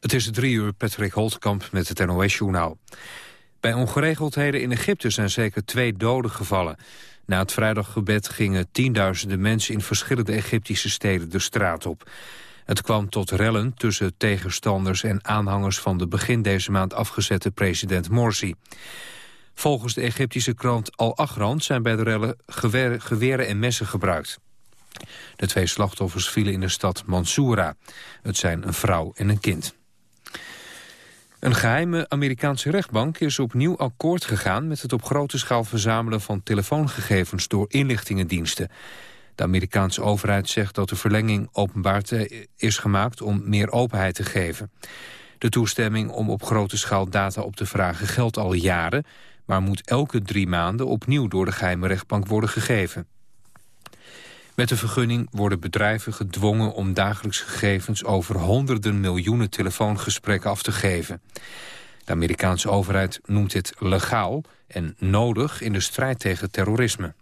Het is drie uur, Patrick Holtkamp met het NOS-journaal. Bij ongeregeldheden in Egypte zijn zeker twee doden gevallen. Na het vrijdaggebed gingen tienduizenden mensen in verschillende Egyptische steden de straat op. Het kwam tot rellen tussen tegenstanders en aanhangers van de begin deze maand afgezette president Morsi. Volgens de Egyptische krant Al Ahram zijn bij de rellen geweren en messen gebruikt. De twee slachtoffers vielen in de stad Mansoura. Het zijn een vrouw en een kind. Een geheime Amerikaanse rechtbank is opnieuw akkoord gegaan... met het op grote schaal verzamelen van telefoongegevens door inlichtingendiensten. De Amerikaanse overheid zegt dat de verlenging openbaar is gemaakt om meer openheid te geven. De toestemming om op grote schaal data op te vragen geldt al jaren... maar moet elke drie maanden opnieuw door de geheime rechtbank worden gegeven. Met de vergunning worden bedrijven gedwongen om dagelijks gegevens over honderden miljoenen telefoongesprekken af te geven. De Amerikaanse overheid noemt dit legaal en nodig in de strijd tegen terrorisme.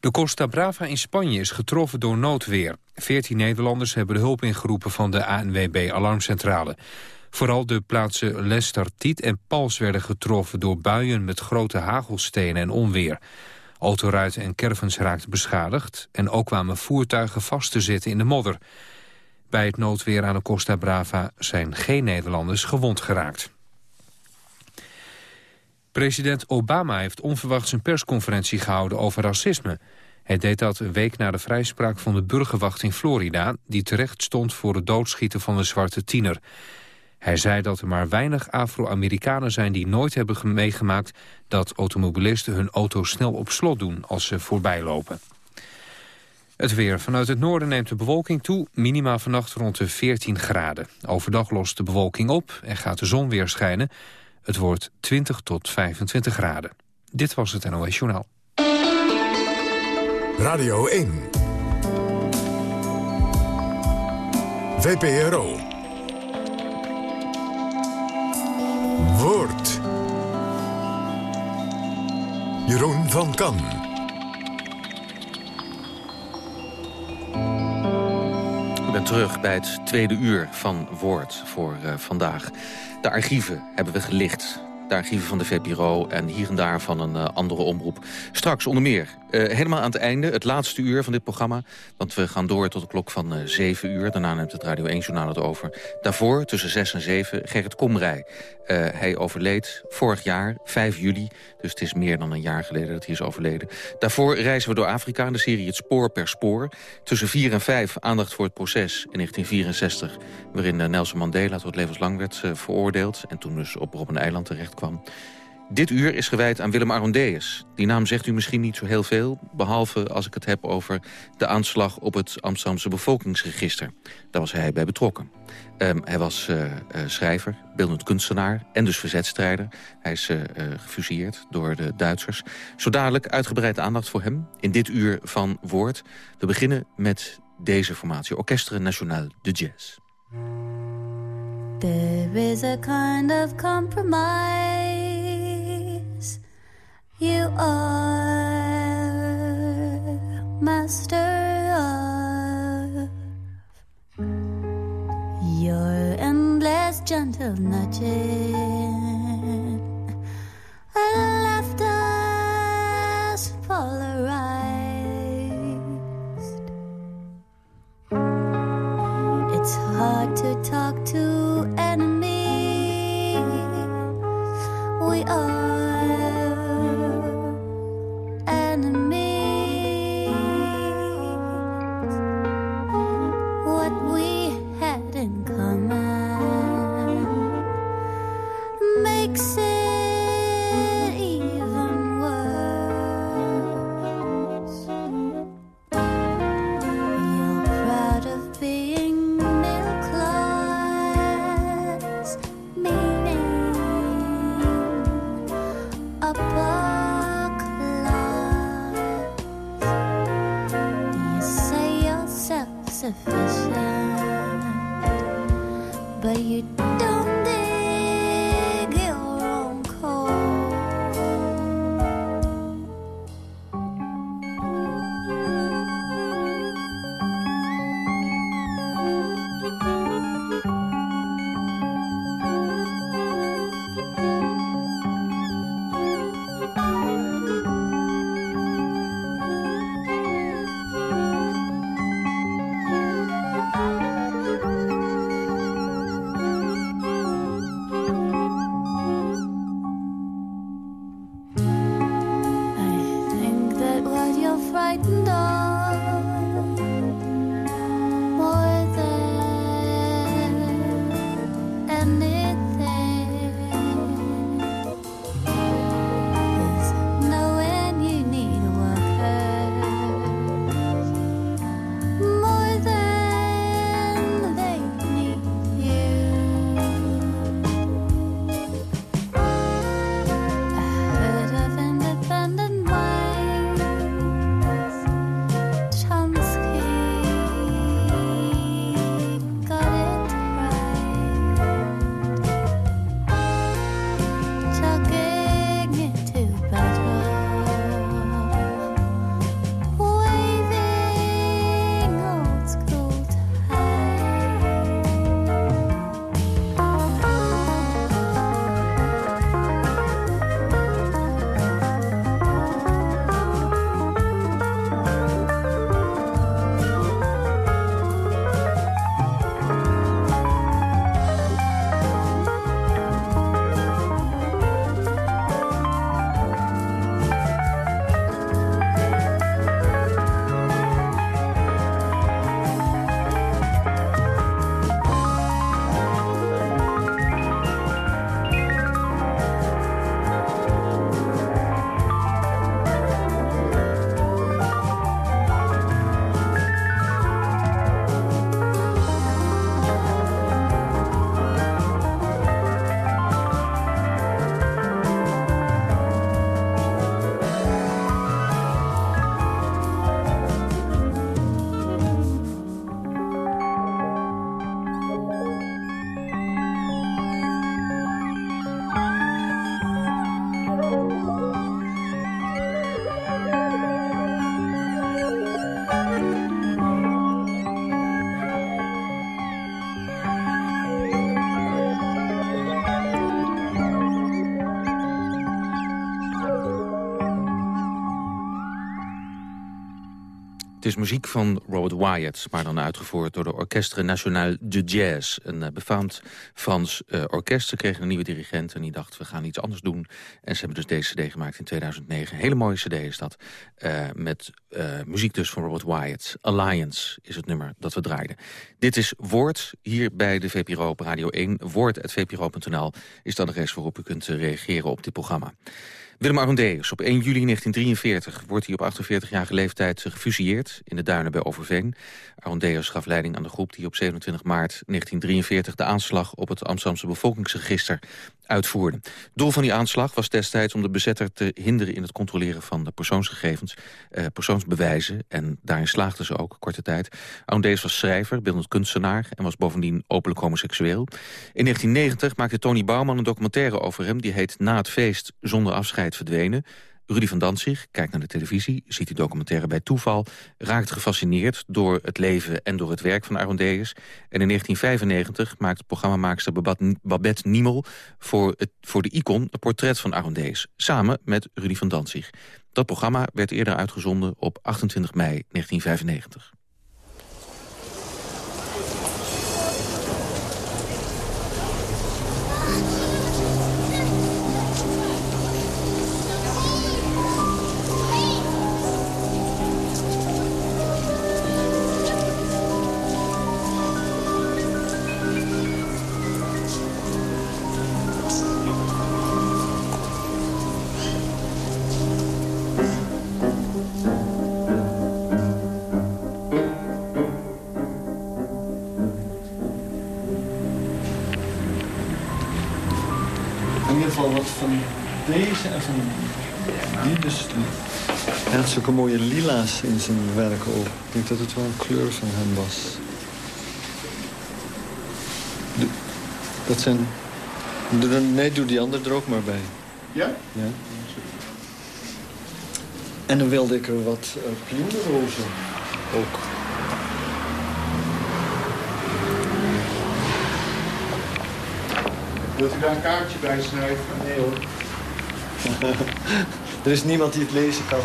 De Costa Brava in Spanje is getroffen door noodweer. Veertien Nederlanders hebben de hulp ingeroepen van de ANWB-alarmcentrale. Vooral de plaatsen Lestartiet en Pals werden getroffen door buien met grote hagelstenen en onweer. Autoruiten en caravans raakten beschadigd... en ook kwamen voertuigen vast te zitten in de modder. Bij het noodweer aan de Costa Brava zijn geen Nederlanders gewond geraakt. President Obama heeft onverwachts een persconferentie gehouden over racisme. Hij deed dat een week na de vrijspraak van de burgerwacht in Florida... die terecht stond voor het doodschieten van een zwarte tiener. Hij zei dat er maar weinig Afro-Amerikanen zijn die nooit hebben meegemaakt... dat automobilisten hun auto snel op slot doen als ze voorbij lopen. Het weer. Vanuit het noorden neemt de bewolking toe. Minima vannacht rond de 14 graden. Overdag lost de bewolking op en gaat de zon weer schijnen. Het wordt 20 tot 25 graden. Dit was het NOS Journaal. Radio 1. VPRO. Jeroen van Kan. Ik ben terug bij het tweede uur van Woord voor uh, vandaag. De archieven hebben we gelicht de archieven van de VPRO en hier en daar van een uh, andere omroep. Straks onder meer, uh, helemaal aan het einde, het laatste uur van dit programma. Want we gaan door tot de klok van uh, eh, 7 uur. Daarna neemt het Radio 1-journaal het over. Daarvoor, tussen 6 en 7, Gerrit Komrij. hij overleed vorig jaar, 5 juli. Dus het is meer dan een jaar geleden dat hij is overleden. Daarvoor reizen we door Afrika in de serie Het Spoor per Spoor. Tussen 4 en 5 aandacht voor het proces in 1964... waarin Nelson Mandela tot levenslang werd veroordeeld... en toen dus op Robben Eiland terecht kwam. Dit uur is gewijd aan Willem Arondeus. Die naam zegt u misschien niet zo heel veel... behalve als ik het heb over de aanslag op het Amsterdamse bevolkingsregister. Daar was hij bij betrokken. Um, hij was uh, uh, schrijver, beeldend kunstenaar en dus verzetstrijder. Hij is uh, gefuseerd door de Duitsers. Zo dadelijk uitgebreid aandacht voor hem in dit uur van Woord. We beginnen met deze formatie, Orchestre National de Jazz. There is a kind of compromise you are master of your endless gentle nudging left us polarized. It's hard to talk to and Het is muziek van Robert Wyatt, maar dan uitgevoerd door de Orchestre National de Jazz. Een uh, befaamd Frans uh, orkest. Ze kregen een nieuwe dirigent en die dacht, we gaan iets anders doen. En ze hebben dus deze cd gemaakt in 2009. Een hele mooie cd is dat. Uh, met muziek dus van Robert Wyatt. Alliance is het nummer dat we draaiden. Dit is Woord, hier bij de VPRO op Radio 1. Woord.vpro.nl is de rest waarop u kunt reageren op dit programma. Willem Arondeus, op 1 juli 1943 wordt hij op 48-jarige leeftijd gefusilleerd in de duinen bij Overveen. Arondeus gaf leiding aan de groep die op 27 maart 1943 de aanslag op het Amsterdamse bevolkingsregister uitvoerde. Doel van die aanslag was destijds om de bezetter te hinderen in het controleren van de persoonsgegevens, eh, persoonsbewijzen. En daarin slaagden ze ook korte tijd. Arondeus was schrijver, beeldend kunstenaar en was bovendien openlijk homoseksueel. In 1990 maakte Tony Bouwman een documentaire over hem, die heet Na het feest zonder afscheid verdwenen. Rudy van Danzig kijkt naar de televisie, ziet die documentaire bij toeval... raakt gefascineerd door het leven en door het werk van Arondeus. En in 1995 maakt programmamaakster Babette Niemel... voor, het, voor de Icon een portret van Arondeus, samen met Rudy van Danzig. Dat programma werd eerder uitgezonden op 28 mei 1995. Hij had zulke mooie lila's in zijn werk ook. Ik denk dat het wel een kleur van hem was. dat zijn... Nee, doe die andere er ook maar bij. Ja? Ja. En dan wilde ik er wat uh, ook. Wilt u daar een kaartje bij schrijven? Nee hoor. er is niemand die het lezen kan.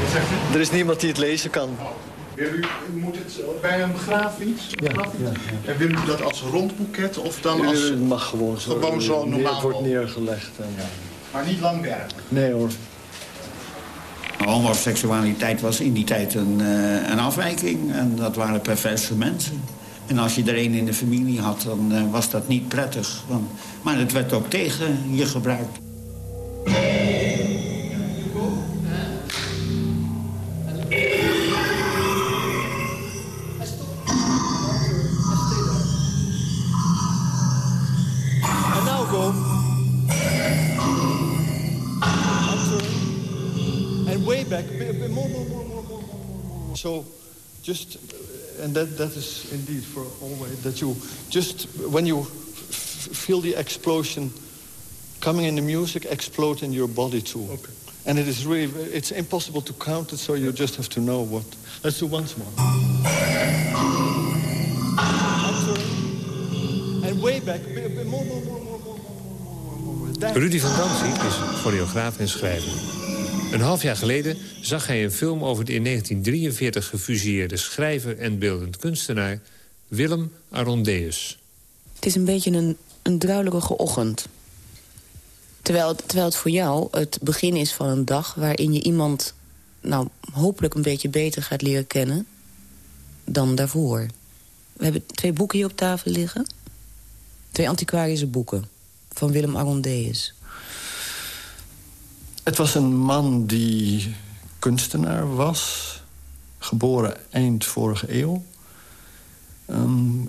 Wat zegt u? Er is niemand die het lezen kan. Oh. Wil u, moet het bij een begrafenis? Ja, ja, ja, En wil u dat als rondboeket of dan als... Het mag gewoon zo. Gewoon zo normaal. Het wordt neergelegd. En... Ja. Maar niet lang werken? Nee hoor. Homoseksualiteit was in die tijd een, uh, een afwijking. En dat waren perverse mensen. En als je er een in de familie had, dan uh, was dat niet prettig. Want, maar het werd ook tegen je gebruikt. So just, and that, that is indeed for always, that you just, when you feel the explosion coming in the music, explode in your body too. Okay. And it is really, it's impossible to count it, so you just have to know what. Let's do once more. And way back, more, more, more, more, more, more. Rudy van Danzig is choreograaf en schrijver. Een half jaar geleden zag hij een film over de in 1943 gefusilleerde schrijver en beeldend kunstenaar Willem Arondeus. Het is een beetje een, een druilerige ochtend. Terwijl, terwijl het voor jou het begin is van een dag waarin je iemand nou, hopelijk een beetje beter gaat leren kennen dan daarvoor. We hebben twee boeken hier op tafel liggen. Twee antiquarische boeken van Willem Arondeus. Het was een man die kunstenaar was. Geboren eind vorige eeuw. Um,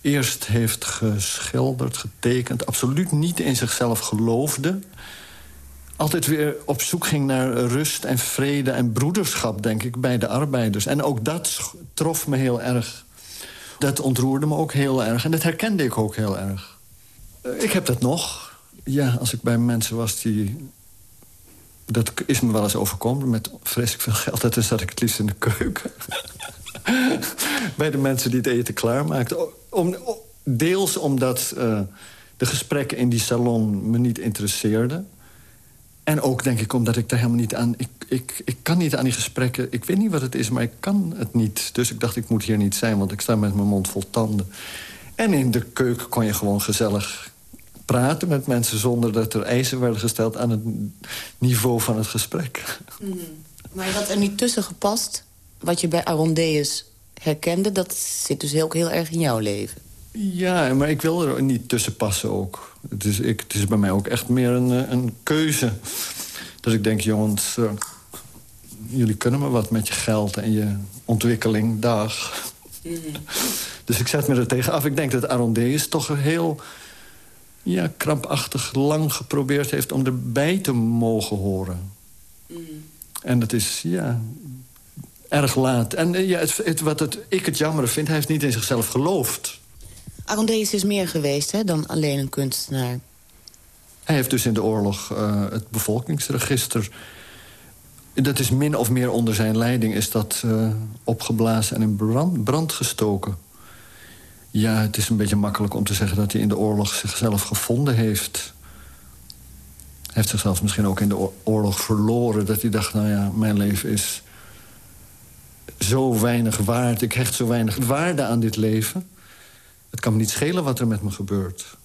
eerst heeft geschilderd, getekend. Absoluut niet in zichzelf geloofde. Altijd weer op zoek ging naar rust en vrede en broederschap, denk ik, bij de arbeiders. En ook dat trof me heel erg. Dat ontroerde me ook heel erg. En dat herkende ik ook heel erg. Eh, ik heb dat nog. Ja, als ik bij mensen was die dat is me wel eens overkomen met vreselijk veel geld. Dat zat ik het liefst in de keuken. Bij de mensen die het eten klaarmaakten. Om, deels omdat uh, de gesprekken in die salon me niet interesseerden. En ook denk ik omdat ik daar helemaal niet aan... Ik, ik, ik kan niet aan die gesprekken... Ik weet niet wat het is, maar ik kan het niet. Dus ik dacht, ik moet hier niet zijn, want ik sta met mijn mond vol tanden. En in de keuken kon je gewoon gezellig praten met mensen... zonder dat er eisen werden gesteld aan het niveau van het gesprek. Mm. Maar je had er niet tussen gepast. Wat je bij Arondeus herkende, dat zit dus heel, heel erg in jouw leven. Ja, maar ik wil er niet tussen passen ook. Het is, ik, het is bij mij ook echt meer een, eh, een keuze. Dat ik denk, jongens, uh, jullie kunnen me wat met je geld en je ontwikkeling, dag. Mm. Dus ik zet me er tegen af. Ik denk dat Arondeus toch heel ja, krampachtig lang geprobeerd heeft... om erbij te mogen horen. Mm. En dat is, ja, erg laat. En eh, ja, het, wat het, ik het jammer vind, hij heeft niet in zichzelf geloofd. Arondeus is meer geweest hè, dan alleen een kunstenaar. Hij heeft dus in de oorlog uh, het bevolkingsregister... dat is min of meer onder zijn leiding... is dat uh, opgeblazen en in brand, brand gestoken. Ja, het is een beetje makkelijk om te zeggen... dat hij in de oorlog zichzelf gevonden heeft. Hij heeft zichzelf misschien ook in de oorlog verloren. Dat hij dacht, nou ja, mijn leven is zo weinig waard. Ik hecht zo weinig waarde aan dit leven. Het kan me niet schelen wat er met me gebeurt.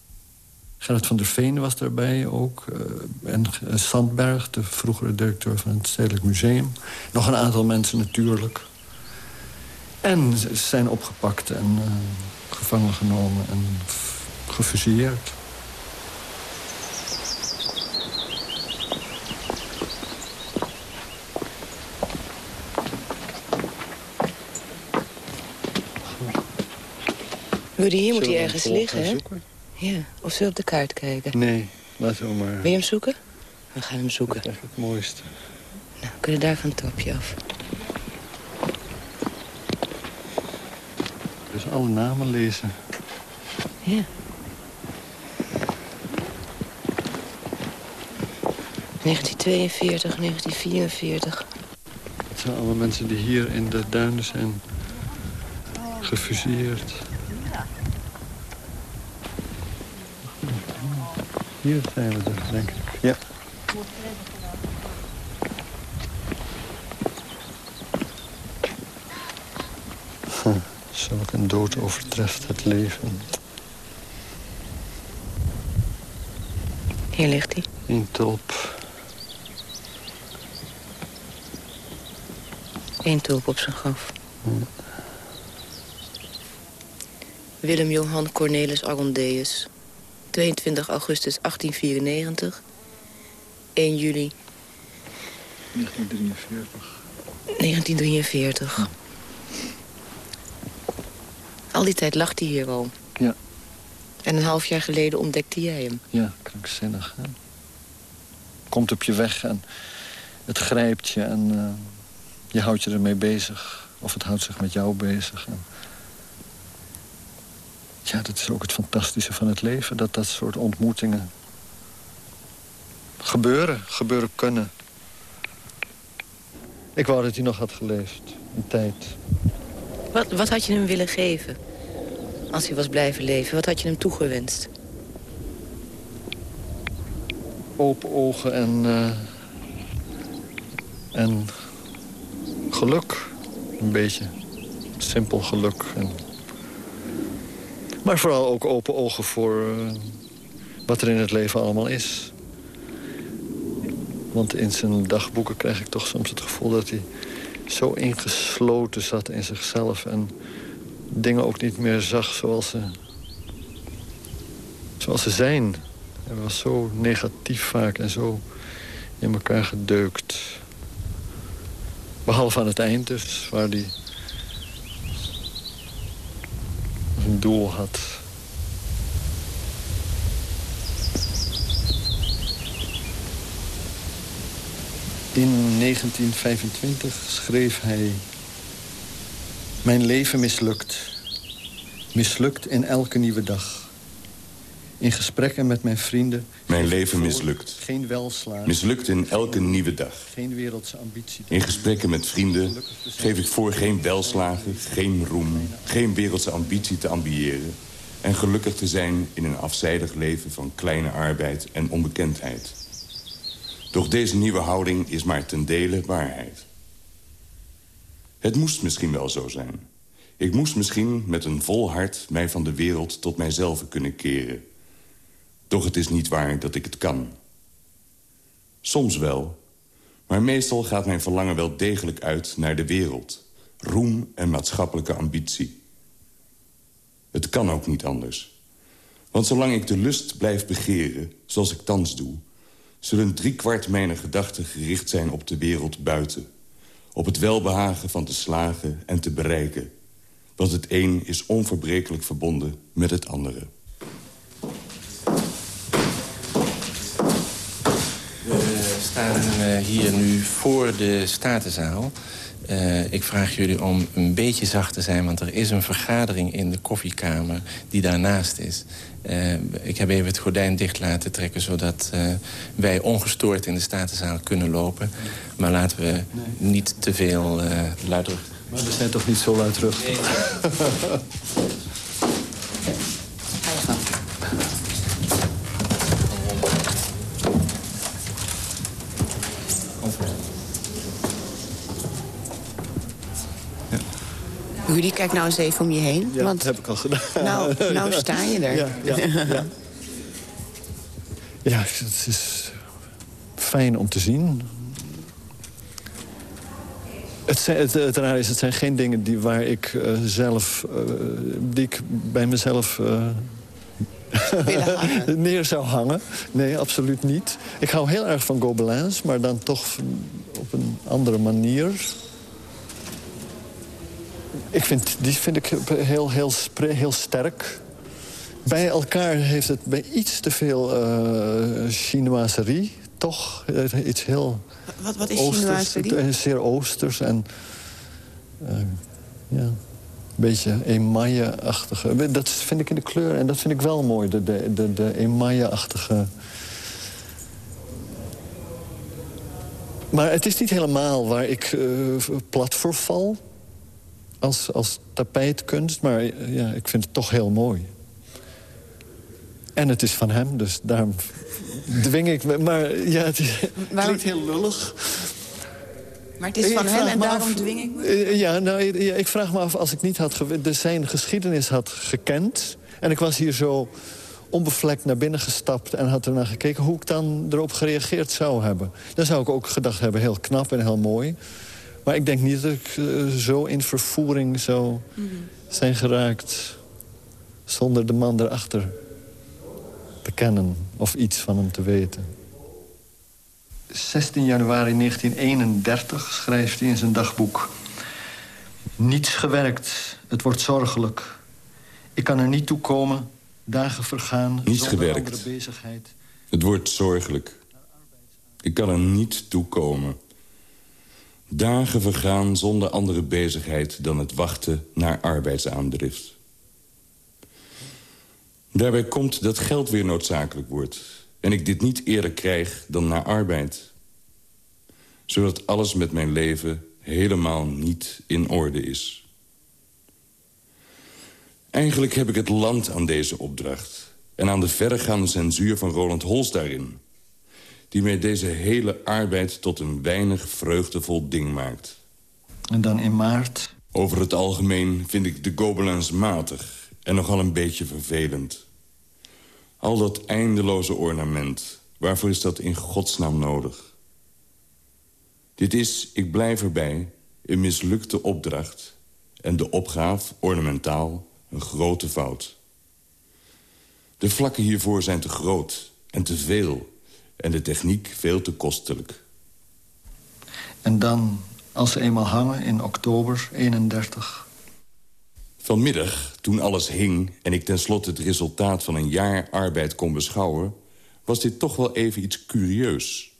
Gerrit van der Veen was daarbij ook. Uh, en uh, Sandberg, de vroegere directeur van het Stedelijk Museum. Nog een aantal mensen natuurlijk. En ze zijn opgepakt en uh, gevangen genomen en gefusilleerd. Rudy, hier moet hij ergens liggen, hè? Ja, of zullen we op de kaart kijken? Nee, laten we maar... Wil je hem zoeken? We gaan hem zoeken. Dat is echt het mooiste. Nou, kunnen we daar van het trapje af. Dus alle namen lezen. Ja. 1942, 1944. Het zijn allemaal mensen die hier in de duinen zijn gefuseerd. Hier zijn we dus, denk ik. Ja. Zulk een dood overtreft het leven. Hier ligt hij. In tulp. Eén tulp op zijn graf. Willem Johan Cornelis Arondeus. 22 augustus 1894. 1 juli... 1943. 1943. Al die tijd lag hij hier al. Ja. En een half jaar geleden ontdekte jij hem. Ja, krankzinnig. Hè? Komt op je weg en het grijpt je en uh, je houdt je ermee bezig. Of het houdt zich met jou bezig. En ja, dat is ook het fantastische van het leven. Dat dat soort ontmoetingen gebeuren, gebeuren kunnen. Ik wou dat hij nog had geleefd, een tijd. Wat, wat had je hem willen geven? Als hij was blijven leven, wat had je hem toegewenst? Open ogen en... Uh, en geluk, een beetje. Simpel geluk en maar vooral ook open ogen voor uh, wat er in het leven allemaal is. Want in zijn dagboeken krijg ik toch soms het gevoel dat hij zo ingesloten zat in zichzelf... en dingen ook niet meer zag zoals ze, zoals ze zijn. Hij was zo negatief vaak en zo in elkaar gedeukt. Behalve aan het eind dus, waar hij een doel had. In 1925 schreef hij... Mijn leven mislukt. Mislukt in elke nieuwe dag. In gesprekken met mijn vrienden... Mijn leven mislukt. Geen welslagen. Mislukt in elke nieuwe dag. Geen wereldse ambitie. In gesprekken met vrienden geef ik voor geen welslagen, geen roem... geen wereldse ambitie te ambiëren... en gelukkig te zijn in een afzijdig leven van kleine arbeid en onbekendheid. Doch deze nieuwe houding is maar ten dele waarheid. Het moest misschien wel zo zijn. Ik moest misschien met een vol hart mij van de wereld tot mijzelf kunnen keren. Doch het is niet waar dat ik het kan. Soms wel, maar meestal gaat mijn verlangen wel degelijk uit naar de wereld. Roem en maatschappelijke ambitie. Het kan ook niet anders. Want zolang ik de lust blijf begeren, zoals ik thans doe... zullen driekwart mijn gedachten gericht zijn op de wereld buiten. Op het welbehagen van te slagen en te bereiken. Want het een is onverbrekelijk verbonden met het andere. We staan eh, hier nu voor de Statenzaal. Uh, ik vraag jullie om een beetje zacht te zijn... want er is een vergadering in de koffiekamer die daarnaast is. Uh, ik heb even het gordijn dicht laten trekken... zodat uh, wij ongestoord in de Statenzaal kunnen lopen. Maar laten we nee. niet te veel luidruchtig... Maar we zijn toch niet zo luidruchtig? Nee. Rudy, kijk nou eens even om je heen. Ja, want... dat heb ik al gedaan. Nou, nou sta je er. Ja, ja, ja. ja, het is fijn om te zien. Het, zijn, het, het raar is, het zijn geen dingen die waar ik uh, zelf... Uh, die ik bij mezelf... Uh, neer zou hangen. Nee, absoluut niet. Ik hou heel erg van gobelins, maar dan toch op een andere manier. Ik vind, die vind ik heel, heel, heel sterk. Bij elkaar heeft het bij iets te veel uh, chinoiserie, toch? Iets heel... Wat, wat is chinoiserie? Zeer oosters en... Uh, ja, een beetje emaille-achtige. Dat vind ik in de kleur en dat vind ik wel mooi. De, de, de, de emaille-achtige... Maar het is niet helemaal waar ik uh, plat voor val als, als tapijtkunst, maar ja, ik vind het toch heel mooi. En het is van hem, dus daarom dwing ik me. Maar ja, het is, klinkt heel lullig. Maar het is van hem en daarom af, dwing ik me? Eh, ja, nou, ja, ik vraag me af, als ik niet had de zijn geschiedenis had gekend... en ik was hier zo onbevlekt naar binnen gestapt en had ernaar gekeken... hoe ik dan erop gereageerd zou hebben. Dan zou ik ook gedacht hebben, heel knap en heel mooi... Maar ik denk niet dat ik uh, zo in vervoering zou mm -hmm. zijn geraakt... zonder de man erachter te kennen of iets van hem te weten. 16 januari 1931 schrijft hij in zijn dagboek... Niets gewerkt, het wordt zorgelijk. Ik kan er niet toe komen, dagen vergaan... Niets gewerkt. bezigheid. Het wordt zorgelijk. Ik kan er niet toe komen. Dagen vergaan zonder andere bezigheid dan het wachten naar arbeidsaandrift. Daarbij komt dat geld weer noodzakelijk wordt... en ik dit niet eerder krijg dan naar arbeid. Zodat alles met mijn leven helemaal niet in orde is. Eigenlijk heb ik het land aan deze opdracht... en aan de verregaande censuur van Roland Hols daarin die mij deze hele arbeid tot een weinig vreugdevol ding maakt. En dan in maart? Over het algemeen vind ik de Gobelins matig en nogal een beetje vervelend. Al dat eindeloze ornament, waarvoor is dat in godsnaam nodig? Dit is, ik blijf erbij, een mislukte opdracht... en de opgave, ornamentaal, een grote fout. De vlakken hiervoor zijn te groot en te veel en de techniek veel te kostelijk. En dan, als ze eenmaal hangen, in oktober 31... Vanmiddag, toen alles hing en ik tenslotte het resultaat van een jaar arbeid kon beschouwen... was dit toch wel even iets curieus.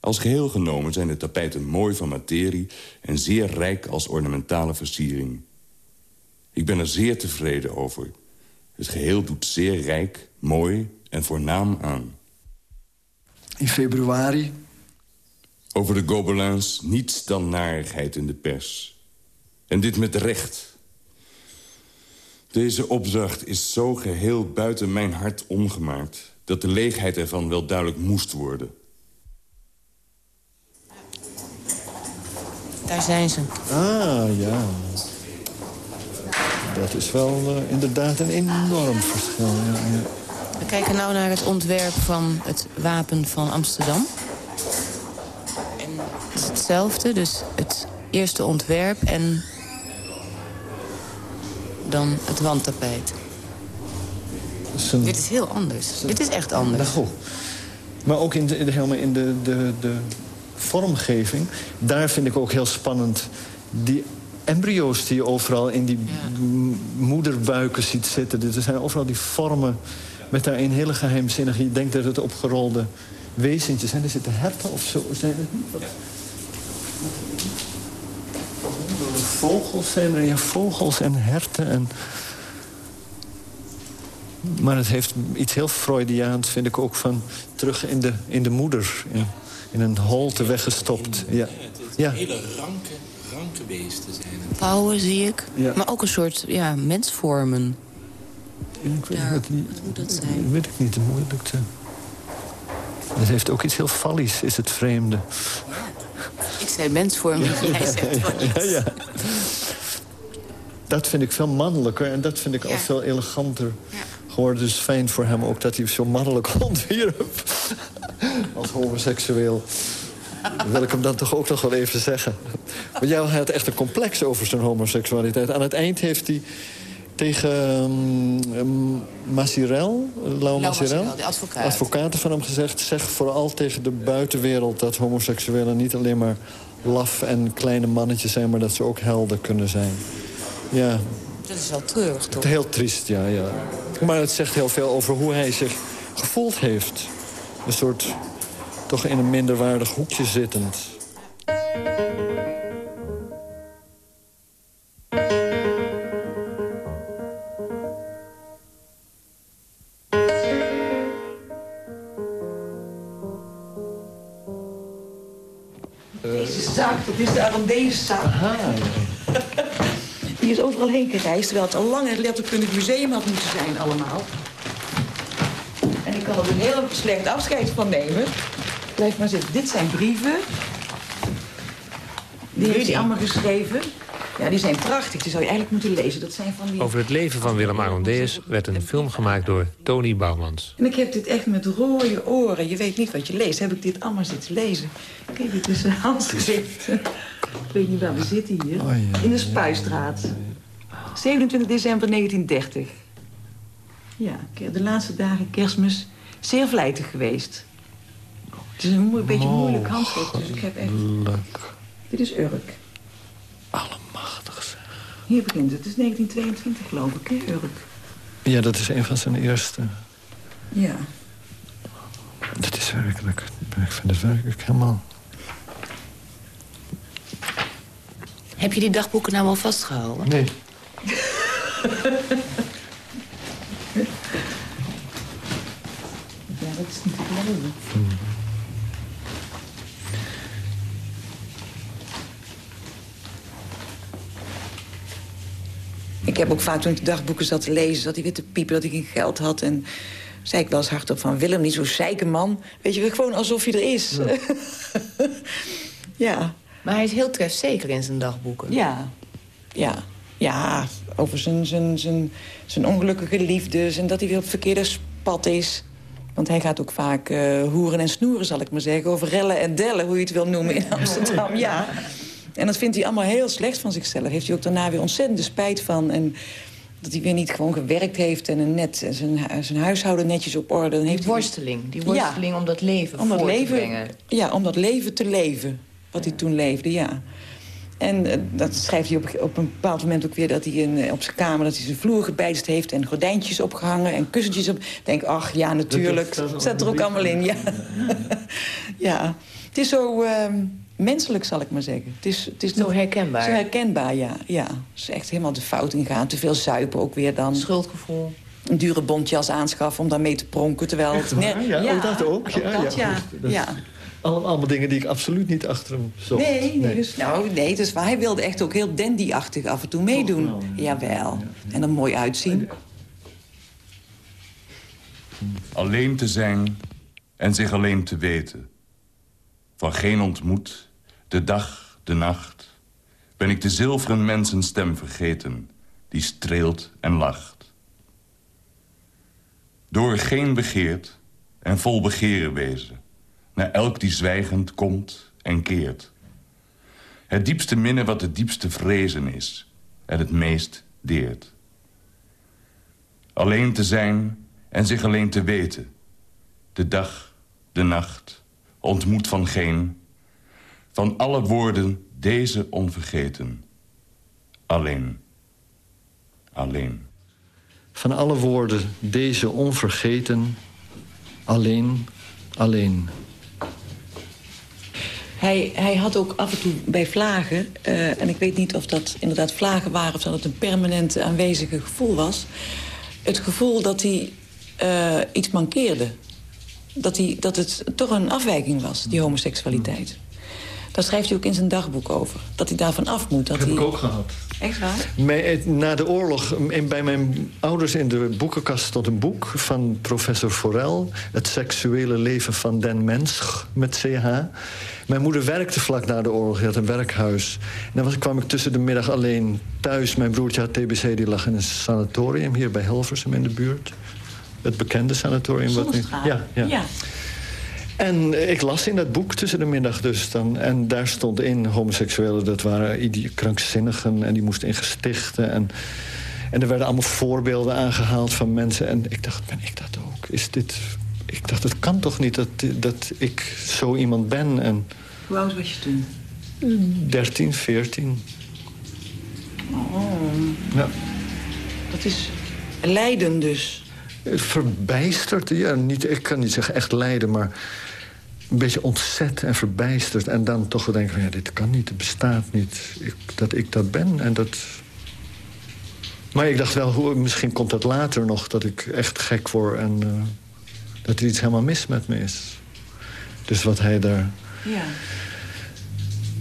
Als geheel genomen zijn de tapijten mooi van materie... en zeer rijk als ornamentale versiering. Ik ben er zeer tevreden over. Het geheel doet zeer rijk, mooi en voornaam aan in februari. Over de Gobelins niets dan narigheid in de pers. En dit met recht. Deze opdracht is zo geheel buiten mijn hart omgemaakt... dat de leegheid ervan wel duidelijk moest worden. Daar zijn ze. Ah, ja. Dat is wel eh, inderdaad een enorm verschil. Ja. We kijken nou naar het ontwerp van het wapen van Amsterdam. En het is hetzelfde, dus het eerste ontwerp en dan het wandtapijt. Een... Dit is heel anders. Dit is echt anders. Nou, maar ook in de, helemaal in de, de, de vormgeving. Daar vind ik ook heel spannend. Die embryo's die je overal in die moederbuiken ziet zitten. Er zijn overal die vormen met daarin hele geheimzinnige... je denkt dat het opgerolde wezentjes zijn. Er zitten herten of zo. Zijn het niet? Vogels zijn er, ja, vogels en herten en... Maar het heeft iets heel Freudiaans, vind ik ook, van terug in de, in de moeder. In, in een holte weggestopt. Ja. ja. Hele ranke, ranke beesten zijn het. Pauwen zie ik, ja. maar ook een soort ja, mensvormen. Ja, ik weet Daar. Wat moet dat zijn? Dat weet ik niet, moeilijk te... Het heeft ook iets heel fallisch, is het vreemde. Ik zei mensvormen, jij zegt ja, ja, Dat vind ik veel mannelijker en dat vind ik al veel eleganter geworden. Dus fijn voor hem ook dat hij zo mannelijk ontwierp. Als homoseksueel. wil ik hem dan toch ook nog wel even zeggen. Maar jij had echt een complex over zijn homoseksualiteit. Aan het eind heeft hij tegen um, Masirel, Lau Masirel, de advocaat. advocaten van hem gezegd... zeg vooral tegen de buitenwereld dat homoseksuelen niet alleen maar laf en kleine mannetjes zijn... maar dat ze ook helden kunnen zijn. Ja. Dat is wel treurig, toch? Heel triest, ja, ja. Maar het zegt heel veel over hoe hij zich gevoeld heeft. Een soort, toch in een minderwaardig hoekje zittend. Die is overal heen gereisd, terwijl het al lang het letterkundig museum had moeten zijn allemaal. En ik kan er een heel slecht afscheid van nemen. Blijf maar zitten. Dit zijn brieven. Die heeft hij allemaal geschreven. Ja, die zijn prachtig. Die zou je eigenlijk moeten lezen. Dat zijn van die... Over het leven van Willem Arondeus werd een film gemaakt door Tony Bouwmans. En ik heb dit echt met rode oren. Je weet niet wat je leest. Heb ik dit allemaal zitten lezen. Kijk, dit is een handschrift. Ik weet niet waar we zitten hier. Oh, In de Spuistraat. 27 december 1930. Ja, de laatste dagen kerstmis zeer vlijtig geweest. Het is een beetje moeilijk handschrift, dus ik heb echt... Dit is Urk. Allemachtig zeg. Hier begint het. Het is 1922 geloof ik, hè, Urk? Ja, dat is een van zijn eerste. Ja. Dat is werkelijk... Ik vind het werkelijk helemaal... Heb je die dagboeken nou al vastgehouden? Nee. ja, dat is niet te geloven. Ik heb ook vaak toen ik de dagboeken zat te lezen... dat hij weer te piepen dat ik geen geld had. En zei ik wel eens hardop van... Willem, niet zo'n zeiken man. Weet je, gewoon alsof hij er is. Ja. ja. Maar hij is heel trefzeker in zijn dagboeken. Ja, ja. Ja, over zijn, zijn, zijn, zijn ongelukkige liefdes... en dat hij weer op het verkeerde pad is. Want hij gaat ook vaak uh, hoeren en snoeren, zal ik maar zeggen. Over rellen en dellen, hoe je het wil noemen in Amsterdam. Ja. En dat vindt hij allemaal heel slecht van zichzelf. Heeft hij ook daarna weer ontzettend spijt van. En dat hij weer niet gewoon gewerkt heeft en een net, zijn, zijn huishouden netjes op orde. Dan heeft die worsteling, die worsteling om dat leven om dat leven, te brengen. Ja, om dat leven te leven, wat hij toen leefde, ja. En uh, dat schrijft hij op, op een bepaald moment ook weer... dat hij in, eh, op zijn kamer dat hij zijn vloer gebijtst heeft... en gordijntjes opgehangen en kussentjes op. denk, ach, ja, natuurlijk. Dat staat er ook allemaal in, ja. ja. Het is zo... Uh, menselijk, zal ik maar zeggen. Het is, het is zo herkenbaar. Zo herkenbaar, ja. ja. Het is echt helemaal de fout ingaan. Te veel zuipen ook weer dan. Schuldgevoel. Een dure bontjas aanschaffen om daarmee te pronken. Terwijl het... Nee, ja, ja, dat ook. Ja, dat, ja. ja. Allemaal dingen die ik absoluut niet achter hem zocht. Nee, nee, Dus, nou, nee dus, maar hij wilde echt ook heel dandy-achtig af en toe meedoen. Oh, Jawel. En er mooi uitzien. Alleen te zijn en zich alleen te weten. Van geen ontmoet, de dag, de nacht, Ben ik de zilveren mensenstem vergeten, die streelt en lacht. Door geen begeert en vol begeren wezen, naar elk die zwijgend komt en keert. Het diepste minnen wat het diepste vrezen is en het meest deert. Alleen te zijn en zich alleen te weten. De dag, de nacht, ontmoet van geen. Van alle woorden deze onvergeten. Alleen. Alleen. Van alle woorden deze onvergeten. Alleen. Alleen. Hij, hij had ook af en toe bij vlagen... Uh, en ik weet niet of dat inderdaad vlagen waren... of dat het een permanent aanwezige gevoel was... het gevoel dat hij uh, iets mankeerde. Dat, hij, dat het toch een afwijking was, die homoseksualiteit. Daar schrijft hij ook in zijn dagboek over. Dat hij daarvan af moet. Dat heb hij... ik ook gehad. Echt waar? Na de oorlog, bij mijn ouders in de boekenkast stond een boek... van professor Forel, Het seksuele leven van den mens, met CH. Mijn moeder werkte vlak na de oorlog, hij had een werkhuis. En dan was, kwam ik tussen de middag alleen thuis. Mijn broertje had TBC, die lag in een sanatorium... hier bij Hilversum in de buurt. Het bekende sanatorium. Wat ja, ja. ja. En ik las in dat boek tussen de middag dus dan. En daar stond in, homoseksuelen, dat waren krankzinnigen... en die moesten in gestichten. En, en er werden allemaal voorbeelden aangehaald van mensen. En ik dacht, ben ik dat ook? Is dit... Ik dacht, het kan toch niet dat, dat ik zo iemand ben? En, Hoe oud was je toen? 13, 14. Oh. Ja. Dat is lijden dus. Verbijsterd, ja. Niet, ik kan niet zeggen echt lijden, maar een beetje ontzet en verbijsterd. En dan toch wel denken van, ja, dit kan niet, het bestaat niet. Ik, dat ik dat ben en dat... Maar ik dacht wel, hoe, misschien komt dat later nog... dat ik echt gek word en uh, dat er iets helemaal mis met me is. Dus wat hij daar ja.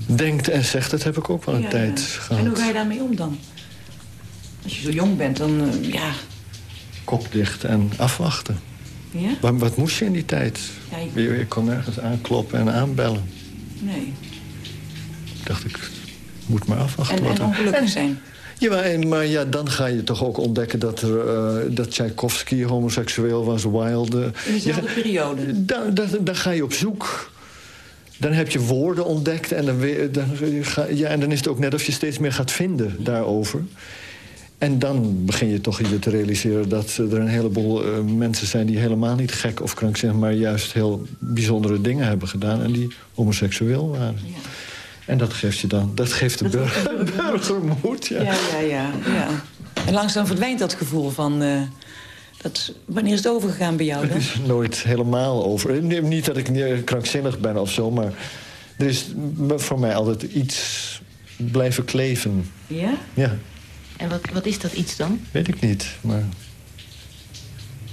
denkt en zegt, dat heb ik ook wel een ja, tijd gehad. En hoe ga je daarmee om dan? Als je zo jong bent, dan, uh, ja... Kop dicht en afwachten. Ja? Wat, wat moest je in die tijd? Ja, ik... je, je kon nergens aankloppen en aanbellen. Nee. Dacht ik, moet maar afwachten. En, wat en ongelukkig zijn. Ja, maar, maar, ja, dan ga je toch ook ontdekken dat, er, uh, dat Tchaikovsky homoseksueel was, Wilde. In dezelfde ja, periode? Dan, dan, dan ga je op zoek. Dan heb je woorden ontdekt en dan, dan, ja, en dan is het ook net of je steeds meer gaat vinden daarover. En dan begin je toch je te realiseren dat er een heleboel uh, mensen zijn... die helemaal niet gek of krankzinnig, maar juist heel bijzondere dingen hebben gedaan... en die homoseksueel waren. Ja. En dat geeft je dan, dat geeft de dat burger, burger moed. Ja. Ja, ja, ja, ja. En langzaam verdwijnt dat gevoel van... Uh, dat, wanneer is het overgegaan bij jou dan? Het is nooit helemaal over. Niet dat ik krankzinnig ben of zo, maar... er is voor mij altijd iets blijven kleven. Ja? Ja. En wat, wat is dat iets dan? Weet ik niet, maar...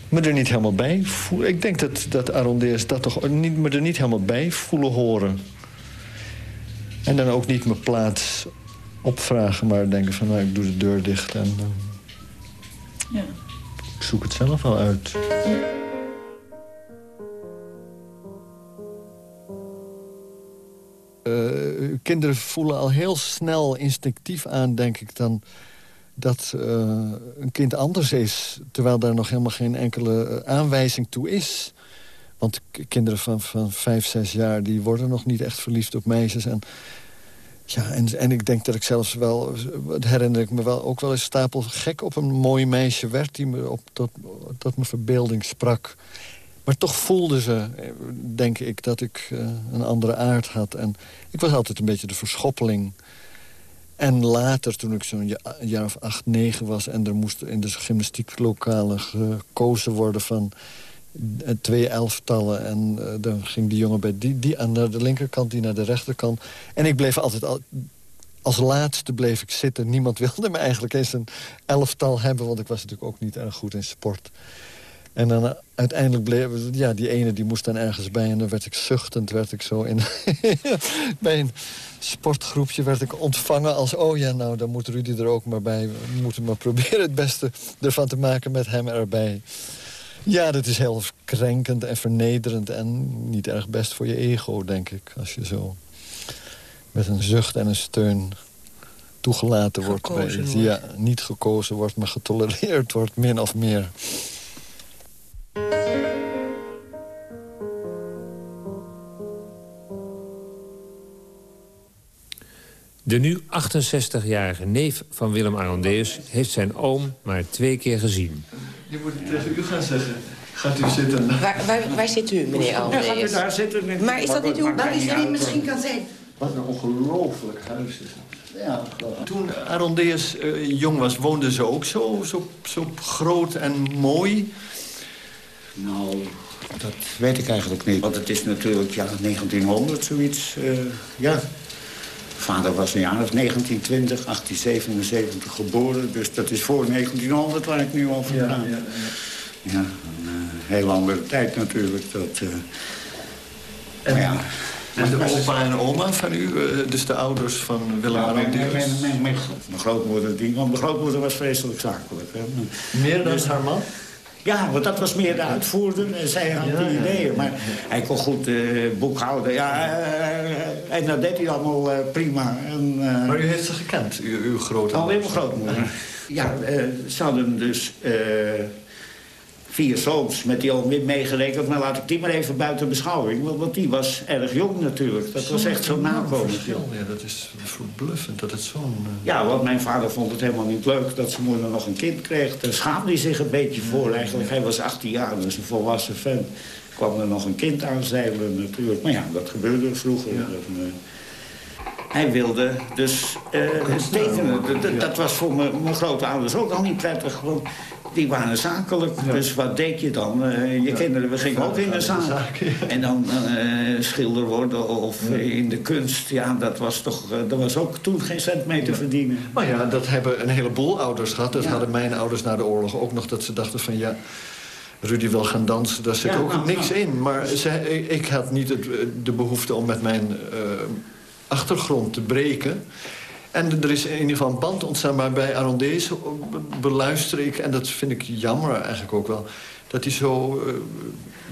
Me er niet helemaal bij voelen. Ik denk dat, dat Arondeers dat toch niet, me er niet helemaal bij voelen horen. En dan ook niet mijn plaats opvragen, maar denken van... nou, ik doe de deur dicht en... Uh, ja. Ik zoek het zelf wel uit. Uh, kinderen voelen al heel snel instinctief aan, denk ik, dan dat uh, een kind anders is... terwijl daar nog helemaal geen enkele aanwijzing toe is. Want kinderen van, van vijf, zes jaar... die worden nog niet echt verliefd op meisjes. En, ja, en, en ik denk dat ik zelfs wel... herinner ik me wel ook wel eens stapel gek op een mooi meisje werd... die me op, tot, tot mijn verbeelding sprak. Maar toch voelden ze, denk ik, dat ik uh, een andere aard had. En ik was altijd een beetje de verschoppeling... En later, toen ik zo'n jaar, jaar of acht, negen was... en er moest in de gymnastieklokalen gekozen worden van twee elftallen... en uh, dan ging die jongen bij die, die aan de linkerkant, die naar de rechterkant. En ik bleef altijd... Al, als laatste bleef ik zitten. Niemand wilde me eigenlijk eens een elftal hebben... want ik was natuurlijk ook niet erg goed in sport. En dan uh, uiteindelijk bleef... Ja, die ene die moest dan ergens bij... en dan werd ik zuchtend, werd ik zo in... bij een sportgroepje werd ik ontvangen als... oh ja, nou, dan moet Rudy er ook maar bij. We moeten maar proberen het beste ervan te maken met hem erbij. Ja, dat is heel krenkend en vernederend... en niet erg best voor je ego, denk ik. Als je zo met een zucht en een steun toegelaten wordt. Gekozen bij, wordt. Ja, niet gekozen wordt, maar getolereerd wordt, min of meer. De nu 68-jarige neef van Willem Arondeus heeft zijn oom maar twee keer gezien. Je moet het tegen u gaan zeggen. Gaat u zitten? Waar, waar, waar zit u, meneer Ja, gaat u daar zitten? Maar is dat niet uw... Maakt mij is dat uit, niet misschien kan zijn? Wat een ongelooflijk huis is. Ja, Toen Arondeus eh, jong was, woonden ze ook zo, zo, zo groot en mooi. Nou, dat weet ik eigenlijk niet. Want het is natuurlijk ja, 1900 zoiets. eh, ja. Vader was een jaar of 1920, 1877 geboren. Dus dat is voor 1900 waar ik nu over praat. Ja, ja, een eh, heel andere tijd natuurlijk. Dat, eh, maar ja. En de opa en oma van u, eh, dus de ouders van Willem Ja, mijn, mijn, Arondeus. mijn, mijn, mijn gro- mijn grootmoeder, die, want mijn grootmoeder was vreselijk zakelijk. Hè. Meer dan Dus- haar man? Ja, want dat was meer de uitvoerder en zij had die ideeën. Maar hij kon goed eh, boekhouden. Ja, eh, en dat deed hij allemaal eh, prima. En, eh, Maar u heeft ze gekend, uw, uw grootouders? Alweer mijn grootmoeder. Ja, eh, ze hadden dus eh, vier zoons met die Wim meegerekend. Maar laat ik die maar even buiten beschouwing. Want, want die was erg jong natuurlijk. Dat was echt zo'n verschil. Ja, dat is verbluffend dat het zo'n... eh, Ja, want mijn vader vond het helemaal niet leuk dat zijn moeder nog een kind kreeg. Daar schaamde hij zich een beetje voor eigenlijk. Hij was 18 jaar, dus een volwassen vent. kwam er nog een kind aanzeilen natuurlijk. Maar ja, dat gebeurde vroeger. Dat, eh, hij wilde dus eh, tekenen. Dat- Dat, dat was voor mijn, mijn grootouders ook al niet prettig. Want die waren zakelijk. Dus wat deed je dan? Eh, je kinderen, we gingen ook in de zaak. En dan eh, schilder worden of in de kunst. Ja, dat was toch... eh, er was ook toen geen cent mee te verdienen. Maar ja, dat hebben een heleboel ouders gehad. Dat hadden mijn ouders na de oorlog ook nog. Dat ze dachten van ja, Rudy wil gaan dansen. Daar zit Ja, ook nou, niks nou. in. Maar ze, ik had niet het, de behoefte om met mijn achtergrond te breken. En er is in ieder geval een band ontstaan. Maar bij Arondees beluister ik, en dat vind ik jammer eigenlijk ook wel... dat hij zo... eh,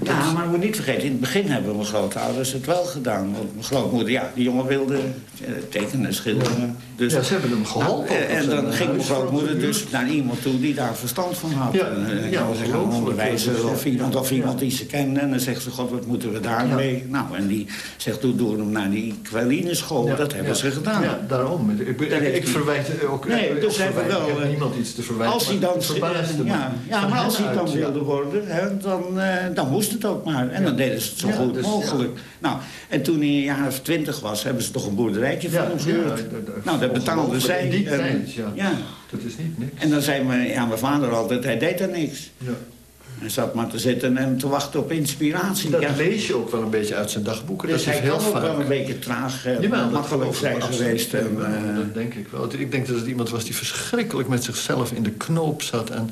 Ja, maar we niet vergeten, in het begin hebben mijn grootouders het wel gedaan. Want mijn grootmoeder, ja, die jongen wilde eh, tekenen, schilderen. Dus, Ja, ze hebben hem geholpen Nou, en dan ging een mijn huis grootmoeder dus naar iemand toe die daar verstand van had. Ja, En, eh, ja, nou, ze gaan ongelooflijk. onderwijzen Ja, of iemand, of iemand die ze kende. En dan zegt ze, god, wat moeten we daarmee? Nou, en die zegt, doe, doe hem naar die kwalineschool. Ja, dat hebben ja. ze gedaan. Ja, daarom. Ik, ik, ik verwijt ook... Nee, dus hebben wel... Heb eh, niemand iets te verwijten. Als hij dan, ja, ja, Van maar als hij dan ja. wilde worden, hè, dan, eh, dan moest het ook maar. En dan deden ze het zo Ja, goed dus, mogelijk. Nou, en toen hij een jaar of twintig was, hebben ze toch een boerderijtje Ja, hem ja, gehuurd. nou, betaalde zij. Die En- tijd, ja. ja. Dat is niet niks. En dan zei mijn, ja, mijn vader altijd, hij deed er niks. Ja. Hij zat maar te zitten en te wachten op inspiratie. Dat ja. lees je ook wel een beetje uit zijn dagboeken. Dus dat hij is heel kan ook vaak. wel een beetje traag, eh, Jawel, dat makkelijk zijn geweest. En, Jawel, eh, dat denk ik wel. Ik denk dat het iemand was die verschrikkelijk met zichzelf in de knoop zat. En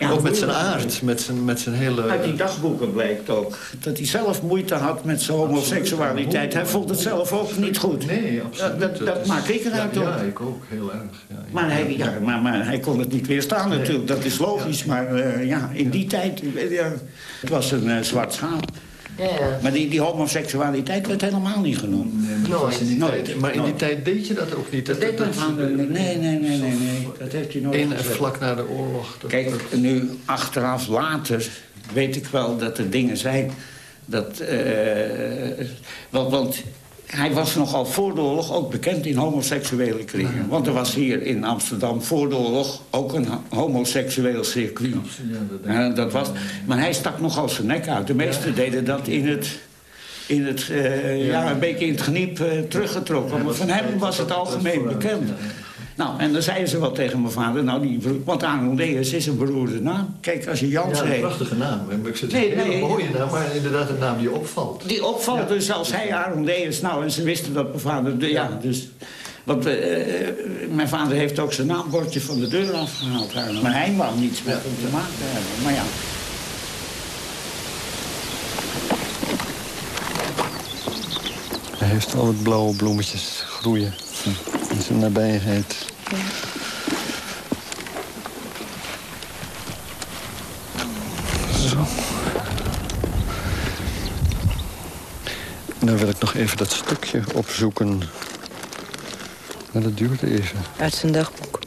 Ja, ook met zijn aard, met zijn, met zijn hele... Uit die dagboeken bleek ook dat hij zelf moeite had met zijn homoseksualiteit. Hij vond het zelf ook niet goed. Nee, absoluut. Dat, dat, dat is- maak ik eruit ja, op. Ja, ik ook, heel erg. Ja, ja. Maar hij, ja, maar, maar hij kon het niet weerstaan natuurlijk, dat is logisch. Maar eh, ja, in die tijd, eh, ja, het was een eh, zwart schaap. Ja, ja. Maar die, die homoseksualiteit werd helemaal niet genoemd. Nee, maar, dat was in die Nooit. tijd, maar in die Nooit. tijd deed je dat ook niet. Dat, deed vader niet. Nee, nee, nee, nee, nee. Dat heeft hij nooit In en gezegd. vlak na de oorlog. dat- Kijk, nu achteraf later weet ik wel dat er dingen zijn dat... eh, want, want hij was nogal voor de oorlog ook bekend in homoseksuele kringen. Want er was hier in Amsterdam voor de oorlog ook een ho- homoseksueel circuit. Ja, dat was, maar hij stak nogal zijn nek uit. De meesten deden dat in het... In het, eh, ja. een beetje in het geniep eh, teruggetrokken. Maar van hem was het algemeen bekend. Nou, en dan zeiden ze wel tegen mijn vader... Nou, die, want Arnoldus is een beroerde naam. Kijk, als je Jans Ja, een heet... prachtige naam. Ik zeg, Nee, een hele nee. mooie naam, maar inderdaad een naam die opvalt. Die opvalt dus als hij Arnoldus... Nou, en ze wisten dat mijn vader... de- ja, dus... Want eh, eh, mijn vader heeft ook zijn naambordje van de deur afgehaald. Maar hij wou niets met hem te maken hebben. Maar ja, Hij heeft al wat blauwe bloemetjes groeien in zijn nabijheid. Zo. Dan wil ik nog even dat stukje opzoeken. Maar dat duurt even. Uit zijn dagboek.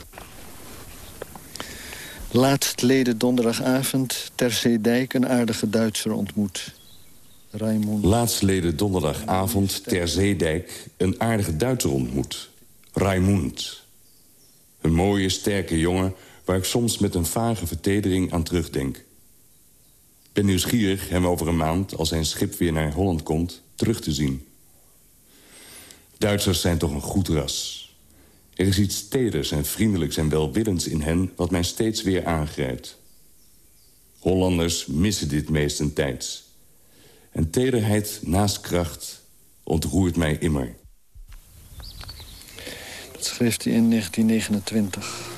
Laatstleden donderdagavond ter Zeedijk een aardige Duitser ontmoet. Raimond. Laatstleden donderdagavond ter Zeedijk een aardige Duitser ontmoet. Raimund. Een mooie, sterke jongen waar ik soms met een vage vertedering aan terugdenk. ben nieuwsgierig hem over een maand, als zijn schip weer naar Holland komt, terug te zien. Duitsers zijn toch een goed ras. Er is iets teders en vriendelijks en welwillends in hen... wat mij steeds weer aangrijpt. Hollanders missen dit meestentijds. En tederheid naast kracht ontroert mij immer. Dat schreef hij in 1929.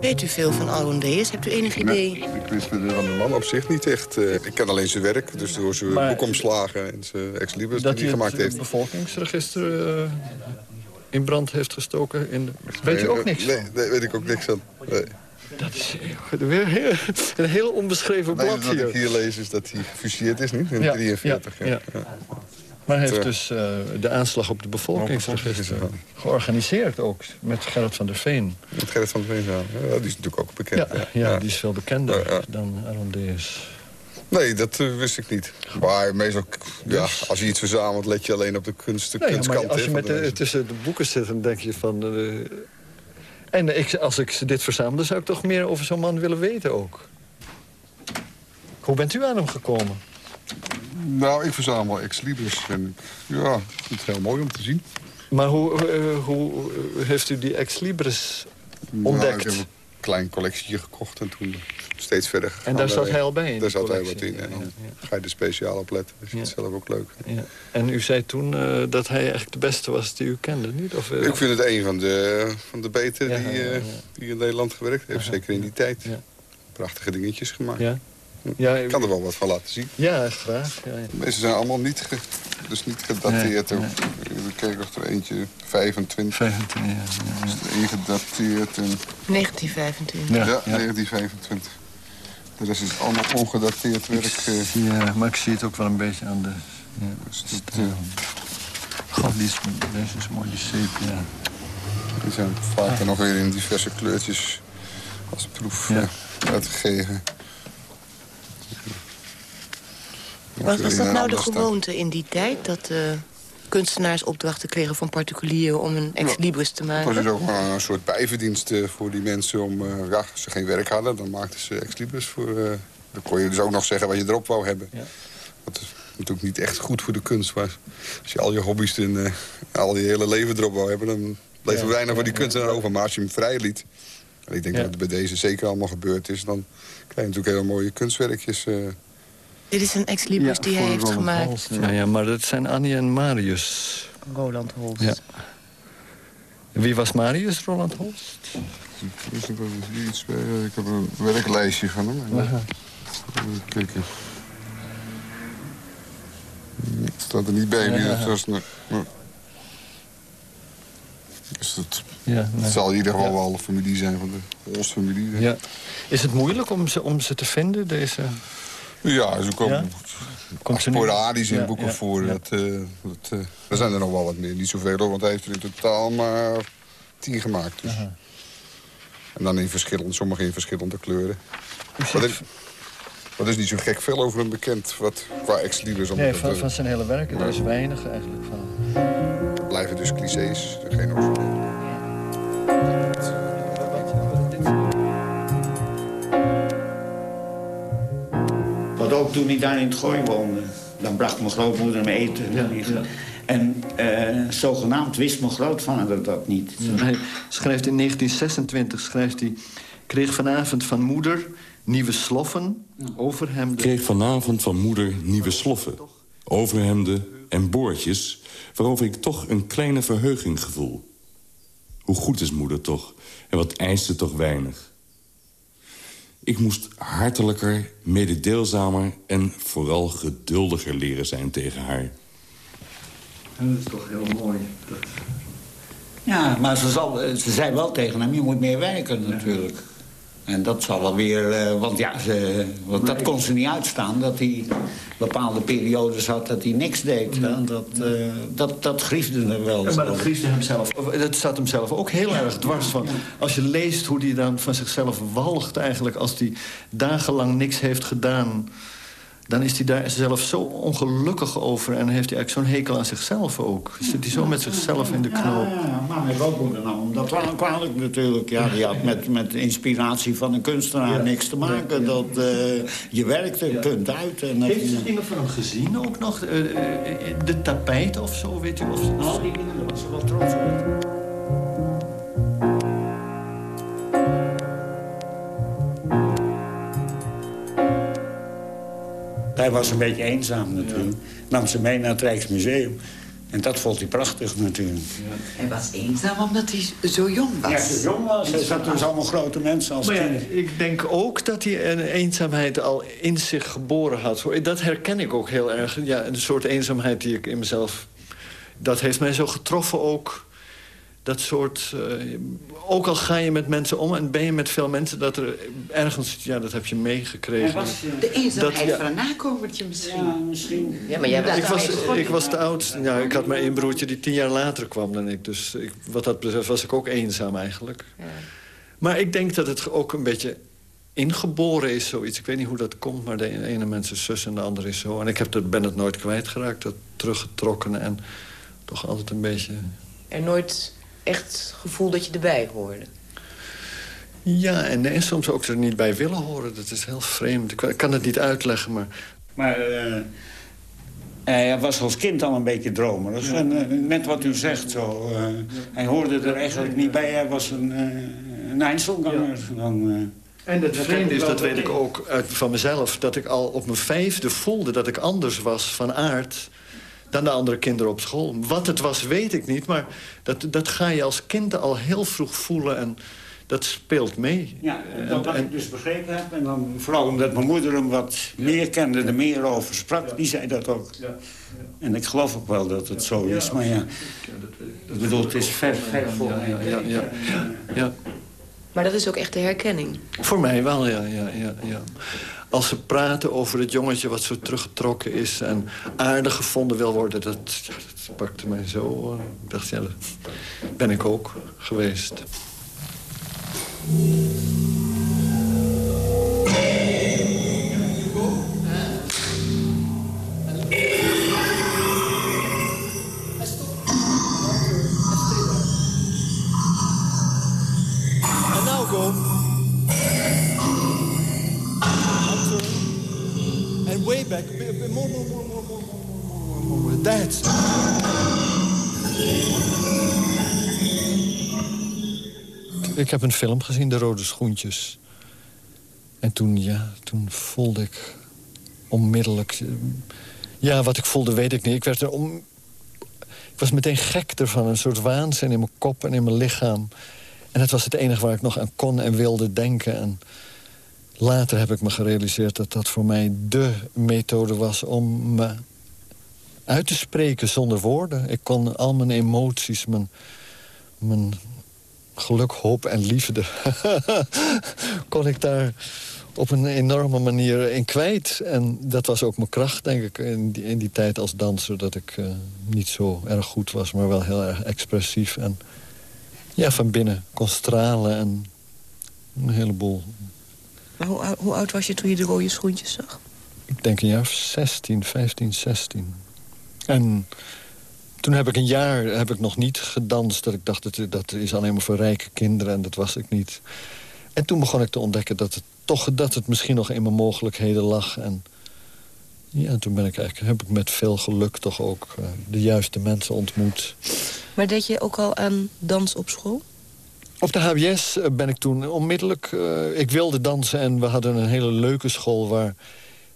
Weet u veel van Arondeus? Hebt u enig idee? Ik wist van de man op zich niet echt. Uh, ik ken alleen zijn werk, dus door zijn Maar- boekomslagen en zijn ex-libris Dat die hij hij gemaakt het heeft. bevolkingsregister eh, in brand heeft gestoken. In de... Weet u ook niks nee? Nee, weet ik ook niks van. Nee. Dat is weer heel- een heel onbeschreven Nee, blad wat hier. ik hier lees is dat hij gefusilleerd is, niet? In Ja, 43. ja. Maar hij heeft dus eh, de aanslag op de bevolkingsregister georganiseerd ook. Met Gerrit van der Veen. Met Gerrit van der Veen, ja. Die is natuurlijk ook bekend. Ja, ja, die is veel bekender dan Arondeus. Nee, dat eh, wist ik niet. Maar meestal, ja, als je iets verzamelt, let je alleen op de kunst, de ja, kunstkant. maar als je met de, tussen de boeken zit, dan denk je van... eh, en ik, als ik dit verzamelde, zou ik toch meer over zo'n man willen weten ook. Hoe bent u aan hem gekomen? Nou, ik verzamel ex-libris. En ja, ik vind het heel mooi om te zien. Maar hoe, eh, hoe heeft u die ex-libris Nou, ontdekt? Klein collectietje gekocht en toen steeds verder gegaan. En daar zat hij al bij in Daar zat hij wat in. En dan Ja, ga je er speciaal op letten. Dat vind je het zelf ook leuk. Ja. En u zei toen eh, dat hij eigenlijk de beste was die u kende, niet? Of, eh, Ik vind het een van de, van de betere die, die in Nederland gewerkt heeft. Zeker in die tijd. Prachtige dingetjes gemaakt. Ja. Ja, ik kan er wel wat van laten zien. Ja, graag. Ja, ja. De meeste zijn allemaal niet, ge- dus niet gedateerd. Nee. We keken of er eentje 25. 25, ja. Er één gedateerd en... 1925. Ja, Ja, ja. 1925. De rest is allemaal ongedateerd werk. eh. Ja, maar ik zie het ook wel een beetje aan de... Ja, Dus dat, stijl. God, die is, deze is mooi, die sepia. Die zijn vaker nog weer in diverse kleurtjes als proef Ja. eh, uitgegeven. Was, was dat nou de gewoonte in die tijd? Dat eh, kunstenaars opdrachten kregen van particulieren om een ex-libris te Het was dus maken? ook een soort bijverdienst eh, voor die mensen. Om, eh, ja, als ze geen werk hadden, dan maakten ze ex-libris voor... eh, dan kon je dus ook nog zeggen wat je erop wou hebben. Wat is natuurlijk niet echt goed voor de kunst was. Als je al je hobby's en eh, al je hele leven erop wou hebben... dan bleef er Ja, weinig voor ja, die ja. kunstenaar over. Maar als je hem vrij liet... en ik denk Ja. dat het bij deze zeker allemaal gebeurd is... dan je natuurlijk hele mooie kunstwerkjes... eh. Dit is een ex-libris die hij heeft Roland gemaakt. Holst. Ja, ja, maar dat zijn Annie en Marius. Roland Holst. Ja. Wie was Marius, Roland Holst? Ik, heb iets, eh, ik heb een werklijstje van hem. Aha. Even kijken. Het staat er niet bij wie het was. nee. Dus het, Ja, nee. het zal in ieder geval Ja. wel een familie zijn van de Holst-familie. Ja. Is het moeilijk om ze, om ze te vinden, deze... Ja, ze komen Ja? Komt ze nu? sporadisch in Ja, boeken voor. Dat, eh, dat, eh, er zijn er nog wel wat meer. Niet zoveel, hoor, want hij heeft er in totaal maar tien gemaakt. Dus. Aha. En dan in verschillende, sommige in verschillende kleuren. Wat is, wat is niet zo gek veel over hem bekend, wat, qua ex-libris. omdat Nee, van, van zijn hele werk. Er is weinig eigenlijk van. Het blijven dus clichés, geen origineel. Ook toen ik daar in het gooi woonde. Dan bracht mijn grootmoeder me eten. En eh, zogenaamd wist mijn grootvader dat niet. Hij schrijft in 1926, schrijft hij... kreeg vanavond van moeder nieuwe sloffen, overhemden... kreeg vanavond van moeder nieuwe sloffen, overhemden en boordjes... waarover ik toch een kleine verheuging gevoel. Hoe goed is moeder toch, en wat eist ze toch weinig. Ik moest hartelijker, mededeelzamer en vooral geduldiger leren zijn tegen haar. Dat is toch heel mooi. Dat... Ja, maar ze, zal, ze zei wel tegen hem, je moet meer werken natuurlijk. En dat zal wel weer, eh, want ja, ze, want dat kon ze niet uitstaan... dat hij bepaalde periodes had dat hij niks deed. hè. Dat, eh, dat, dat griefde er wel. Ja, maar dat griefde hem zelf. Dat staat hem zelf ook heel erg dwars van. Als je leest hoe hij dan van zichzelf walgt eigenlijk... als hij dagenlang niks heeft gedaan... dan is hij daar zelf zo ongelukkig over... en heeft hij eigenlijk zo'n hekel aan zichzelf ook. Zit hij zo met zichzelf in de knoop. Ja, ja, maar mijn grootmoeder nam dat wel kwalijk natuurlijk. Ja, die had met, met de inspiratie van een kunstenaar niks te maken. Dat, eh, je werkte, punt uit. En dat Heeft je- u dingen van hem gezien ook nog? Eh, eh, de tapijt of zo, weet u? Of, Al die dingen, daar was wel trots op. Hij was een beetje eenzaam natuurlijk. Nam ze mee naar het Rijksmuseum. En dat vond hij prachtig natuurlijk. Hij was eenzaam omdat hij zo jong was. Ja, zo jong was. Hij zat dus allemaal grote mensen als Maar ja, kind. ik denk ook dat hij een eenzaamheid al in zich geboren had. Dat herken ik ook heel erg. Ja, een soort eenzaamheid die ik in mezelf... Dat heeft mij zo getroffen ook. Dat soort... eh, ook al ga je met mensen om en ben je met veel mensen... dat er ergens... Ja, dat heb je meegekregen. De eenzaamheid Dat- ja. van een nakomertje misschien. Ja, misschien. Ja, maar jij was ik, was, ik was de oudste. Ja, ik had maar één broertje die tien jaar later kwam dan ik. Dus ik, wat dat betreft was ik ook eenzaam eigenlijk. Maar ik denk dat het ook een beetje ingeboren is, zoiets. Ik weet niet hoe dat komt, maar de ene mens is zus en de andere is zo. En ik heb dat, ben het nooit kwijtgeraakt, dat teruggetrokken. En toch altijd een beetje... Er nooit echt het gevoel dat je erbij hoorde. Ja, en, en soms ook er niet bij willen horen. Dat is heel vreemd. Ik, kan het niet uitleggen, maar... Maar eh, hij was als kind al een beetje dromerig. En eh, net wat u zegt zo. eh, hij hoorde er eigenlijk niet bij. Hij was een, eh een Einzelganger. Dan, En het dat vreemde is, dat weet ik ook uit, van mezelf... dat ik al op mijn vijfde voelde dat ik anders was van aard... dan de andere kinderen op school. Wat het was, weet ik niet, maar dat, dat ga je als kind al heel vroeg voelen... en dat speelt mee. Ja, dat wat ik dus begrepen heb. En dan vooral omdat mijn moeder hem wat meer kende, er meer over sprak. Die zei dat ook. En ik geloof ook wel dat het zo is. Maar ja, ik bedoel, het is ver, ver voor mij. ja, ja. ja. Maar dat is ook echt de herkenning. Voor mij wel, ja, ja, ja, ja. Als ze praten over het jongetje wat zo teruggetrokken is... en aardig gevonden wil worden, dat, pakte mij zo. Ik ben ik ook geweest. Ik heb een film gezien, De Rode Schoentjes. En toen, ja, toen voelde ik onmiddellijk... eh, Ja, wat ik voelde, weet ik niet. Ik werd er om... Ik was meteen gek ervan, een soort waanzin in mijn kop en in mijn lichaam. En het was het enige waar ik nog aan kon en wilde denken. En later heb ik me gerealiseerd dat dat voor mij dé methode was... om me uit te spreken zonder woorden. Ik kon al mijn emoties, mijn, mijn geluk, hoop en liefde... kon ik daar op een enorme manier in kwijt. En dat was ook mijn kracht, denk ik, in die, in die tijd als danser... dat ik eh, niet zo erg goed was, maar wel heel erg expressief. En ja, van binnen kon stralen en een heleboel... Maar hoe, ou- hoe oud was je toen je de rode schoentjes zag? Ik denk een jaar of 16, 15, 16. En toen heb ik een jaar heb ik nog niet gedanst. Dat ik dacht, dat, dat is alleen maar voor rijke kinderen. En dat was ik niet. En toen begon ik te ontdekken dat het, toch, dat het misschien nog in mijn mogelijkheden lag. En ja, toen ben ik eigenlijk, heb ik met veel geluk toch ook eh, de juiste mensen ontmoet. Maar deed je ook al aan dans op school? Op de HBS eh, ben ik toen onmiddellijk... eh, ik wilde dansen en we hadden een hele leuke school... waar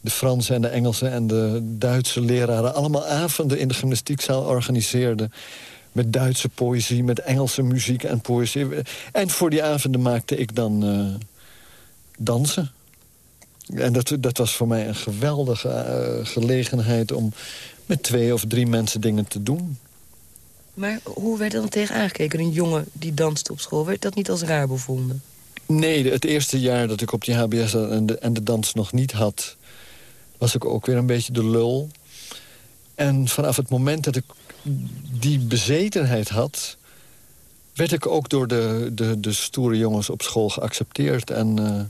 de Franse en de Engelse en de Duitse leraren... allemaal avonden in de gymnastiekzaal organiseerden. Met Duitse poëzie, met Engelse muziek en poëzie. En voor die avonden maakte ik dan eh, dansen. En dat, dat was voor mij een geweldige gelegenheid... om met twee of drie mensen dingen te doen. Maar hoe werd er dan tegen aangekeken? Een jongen die danste op school, werd dat niet als raar bevonden? Nee, het eerste jaar dat ik op die HBS en de, en de dans nog niet had... was ik ook weer een beetje de lul. En vanaf het moment dat ik die bezetenheid had... werd ik ook door de, de, de stoere jongens op school geaccepteerd. En uh,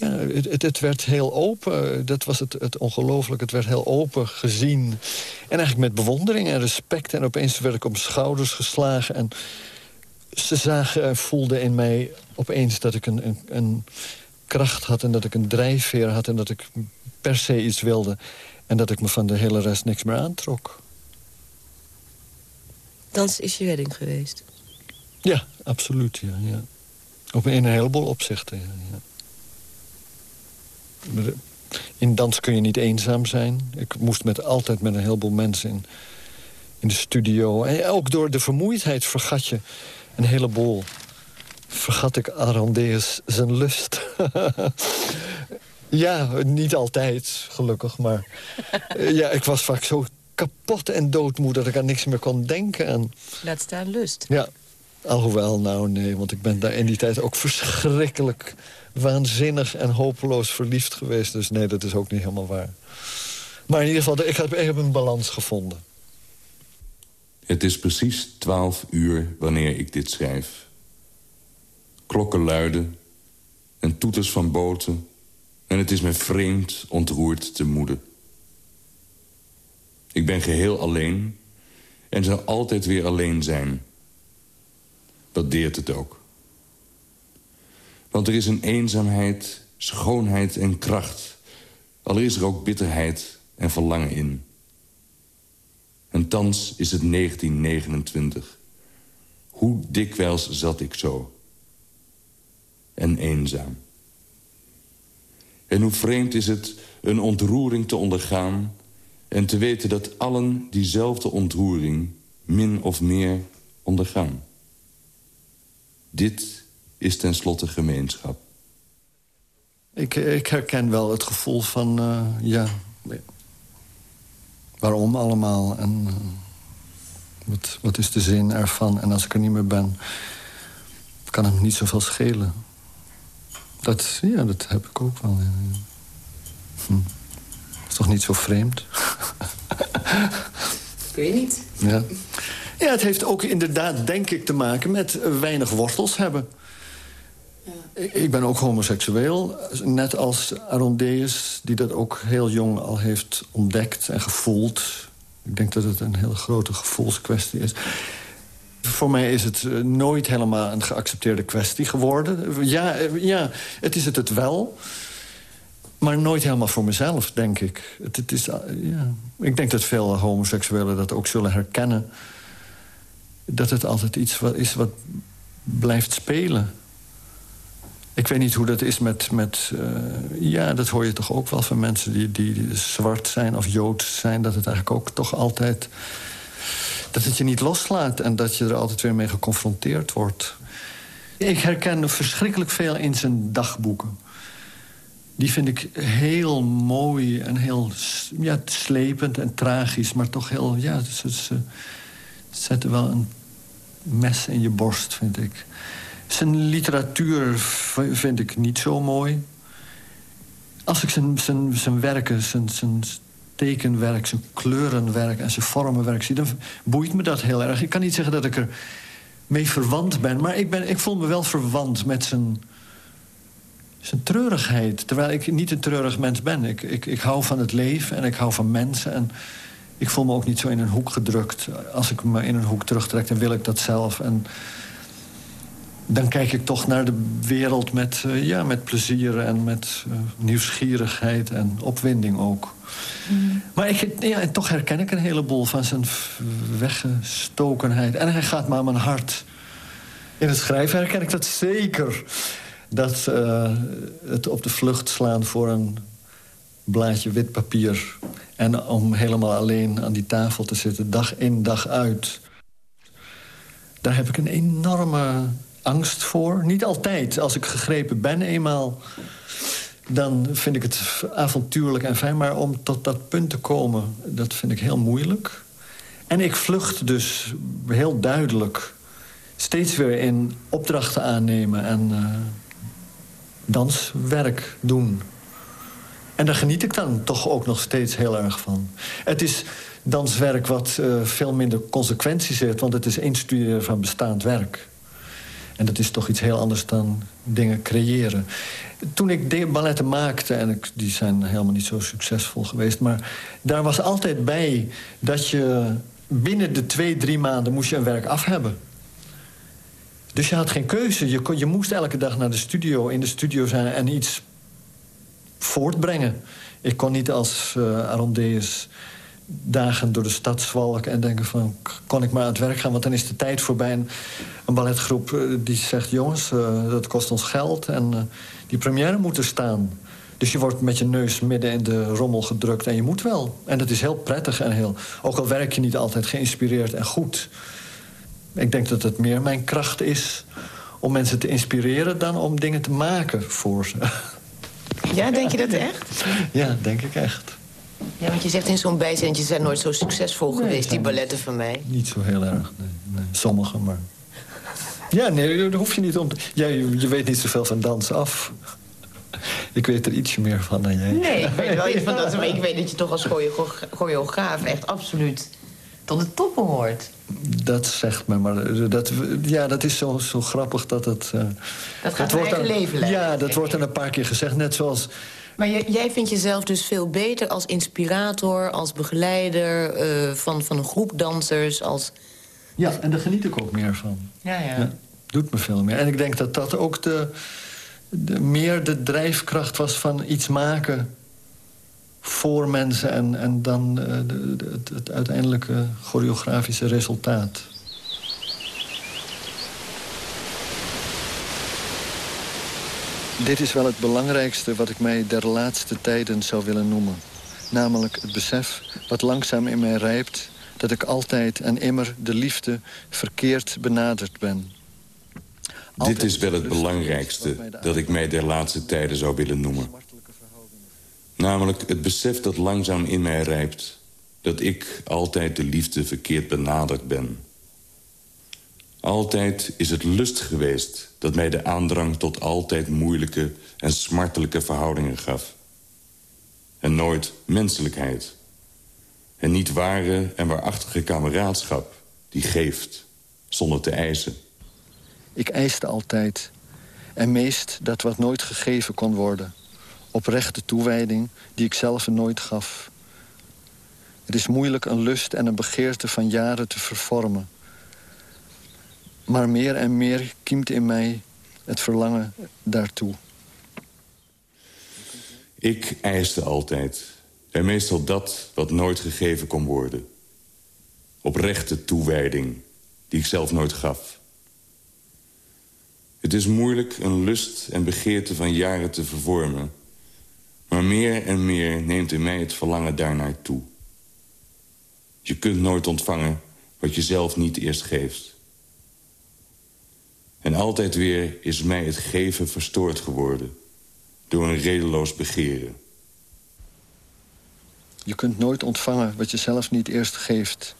ja, het, het, werd heel open. Dat was het, het ongelooflijk. Het werd heel open gezien. En eigenlijk met bewondering en respect. En opeens werd ik op mijn schouders geslagen. En ze zagen en voelden in mij opeens dat ik een, een, een kracht had... en dat ik een drijfveer had en dat ik per se iets wilde. En dat ik me van de hele rest niks meer aantrok. Dans is je wedding geweest? Ja, absoluut, ja. ja. Op een heleboel opzichten, ja, ja. In dans kun je niet eenzaam zijn. Ik moest met, altijd met een heleboel mensen in, in de studio. En ook door de vermoeidheid vergat je een heleboel. Vergat ik Arondeus zijn lust. ja, niet altijd, gelukkig, maar... ja, ik was vaak zo kapot en doodmoe dat ik aan niks meer kon denken. En... Laat staan lust. Ja, alhoewel, nou nee, want ik ben daar in die tijd ook verschrikkelijk waanzinnig en hopeloos verliefd geweest. Dus nee, dat is ook niet helemaal waar. Maar in ieder geval, ik heb, een balans gevonden. Het is precies twaalf uur wanneer ik dit schrijf. Klokken luiden en toeters van boten... en het is me vreemd ontroerd te moede. Ik ben geheel alleen en zal altijd weer alleen zijn. Dat deert het ook. Want er is een eenzaamheid, schoonheid en kracht. Al is er ook bitterheid en verlangen in. En thans is het 1929. Hoe dikwijls zat ik zo. En eenzaam. En hoe vreemd is het een ontroering te ondergaan... en te weten dat allen diezelfde ontroering min of meer ondergaan. Dit is tenslotte gemeenschap. Ik, ik herken wel het gevoel van, uh, ja... waarom allemaal en uh, wat, wat is de zin ervan? En als ik er niet meer ben, kan het me niet zoveel schelen. Dat, ja, dat heb ik ook wel. Ja. Hm. is toch niet zo vreemd? Ik weet niet. Ja. Ja, het heeft ook inderdaad, denk ik, te maken met weinig wortels hebben. Ik ben ook homoseksueel, net als Arondeus... die dat ook heel jong al heeft ontdekt en gevoeld. Ik denk dat het een hele grote gevoelskwestie is. Voor mij is het eh, nooit helemaal een geaccepteerde kwestie geworden. Ja, eh, ja het is het het wel... Maar nooit helemaal voor mezelf, denk ik. Het, het is, eh, ja. Ik denk dat veel homoseksuelen dat ook zullen herkennen. Dat het altijd iets wat is wat blijft spelen. Ik weet niet hoe dat is met... met uh, ja, dat hoor je toch ook wel van mensen die, die zwart zijn of joods zijn... dat het eigenlijk ook toch altijd... dat het je niet loslaat en dat je er altijd weer mee geconfronteerd wordt. Ik herken verschrikkelijk veel in zijn dagboeken. Die vind ik heel mooi en heel ja, slepend en tragisch... maar toch heel... ja, ze, ze zetten wel een mes in je borst, vind ik. Zijn literatuur vind ik niet zo mooi. Als ik zijn, zijn, zijn werken, zijn, zijn tekenwerk, zijn kleurenwerk en zijn vormenwerk zie... dan boeit me dat heel erg. Ik kan niet zeggen dat ik er mee verwant ben... maar ik, ben, ik voel me wel verwant met zijn, zijn treurigheid. Terwijl ik niet een treurig mens ben. Ik, ik, ik hou van het leven en ik hou van mensen... En ik voel me ook niet zo in een hoek gedrukt. Als ik me in een hoek terugtrek, dan wil ik dat zelf. En dan kijk ik toch naar de wereld met, uh, ja, met plezier en met uh, nieuwsgierigheid en opwinding ook. Mm. Maar ik, ja, toch herken ik een heleboel van zijn weggestokenheid. En hij gaat maar aan mijn hart. In het schrijven herken ik dat zeker. Dat uh, het op de vlucht slaan voor een blaadje wit papier... en om helemaal alleen aan die tafel te zitten, dag in, dag uit... daar heb ik een enorme angst voor. Niet altijd. Als ik gegrepen ben eenmaal... dan vind ik het avontuurlijk en fijn. Maar om tot dat punt te komen, dat vind ik heel moeilijk. En ik vlucht dus heel duidelijk steeds weer in opdrachten aannemen en uh, danswerk doen. En daar geniet ik dan toch ook nog steeds heel erg van. Het is danswerk wat uh, veel minder consequenties heeft... want het is instuderen van bestaand werk. En dat is toch iets heel anders dan dingen creëren. Toen ik balletten maakte, en ik, die zijn helemaal niet zo succesvol geweest... maar daar was altijd bij dat je binnen de twee, drie maanden moest je een werk af hebben. Dus je had geen keuze. Je, je moest elke dag naar de studio, in de studio zijn en iets voortbrengen. Ik kon niet als uh, Arondeus dagen door de stad zwalken en denken van... kon ik maar aan het werk gaan, want dan is de tijd voorbij. En een balletgroep uh, die zegt, jongens, uh, dat kost ons geld... en die première moet er staan. Dus je wordt met je neus midden in de rommel gedrukt en je moet wel. En dat is heel prettig en heel... Ook al werk je niet altijd geïnspireerd en goed. Ik denk dat het meer mijn kracht is om mensen te inspireren... dan om dingen te maken voor ze. Ja, denk je dat echt? Ja, denk ik echt. Ja, want je zegt in zo'n bijzinnetje... zijn nooit zo succesvol geweest, die balletten van mij. Niet zo heel erg, nee. nee. Sommige, maar... Ja, nee, daar hoef je niet om te... Ja, je, je weet niet zoveel van dans af. Ik weet er ietsje meer van dan jij. Nee, ik weet wel iets van dat. Maar ik weet dat je toch als choreograaf echt absoluut tot de top behoort. Dat zegt me, maar dat, ja, dat is zo, zo grappig dat het... Uh, dat gaat dat eigen leven leiden. Ja, dat wordt dan een paar keer gezegd, net zoals... Maar jij vindt jezelf dus veel beter als inspirator, als begeleider uh, van, van een groep dansers, als... Ja, en daar geniet ik ook meer van. Ja, ja. ja doet me veel meer. En ik denk dat dat ook de, de, meer de drijfkracht was van iets maken voor mensen... en, en dan uh, de, de, het, het uiteindelijke choreografische resultaat. Dit is wel het belangrijkste wat ik mij der laatste tijden zou willen noemen. Namelijk het besef wat langzaam in mij rijpt... dat ik altijd en immer de liefde verkeerd benaderd ben. Dit is wel het belangrijkste dat ik mij der laatste tijden zou willen noemen. Namelijk het besef dat langzaam in mij rijpt... dat ik altijd de liefde verkeerd benaderd ben. Altijd is het lust geweest dat mij de aandrang tot altijd moeilijke en smartelijke verhoudingen gaf. En nooit menselijkheid. En niet ware en waarachtige kameraadschap die geeft, zonder te eisen. Ik eiste altijd. En meest dat wat nooit gegeven kon worden. Oprechte toewijding die ik zelf nooit gaf. Het is moeilijk een lust en een begeerte van jaren te vervormen. Maar meer en meer kiemt in mij het verlangen daartoe. Ik eiste altijd. En meestal dat wat nooit gegeven kon worden. Oprechte toewijding die ik zelf nooit gaf. Het is moeilijk een lust en begeerte van jaren te vervormen. Maar meer en meer neemt in mij het verlangen daarnaar toe. Je kunt nooit ontvangen wat je zelf niet eerst geeft. En altijd weer is mij het geven verstoord geworden... door een redeloos begeren. Je kunt nooit ontvangen wat je zelf niet eerst geeft.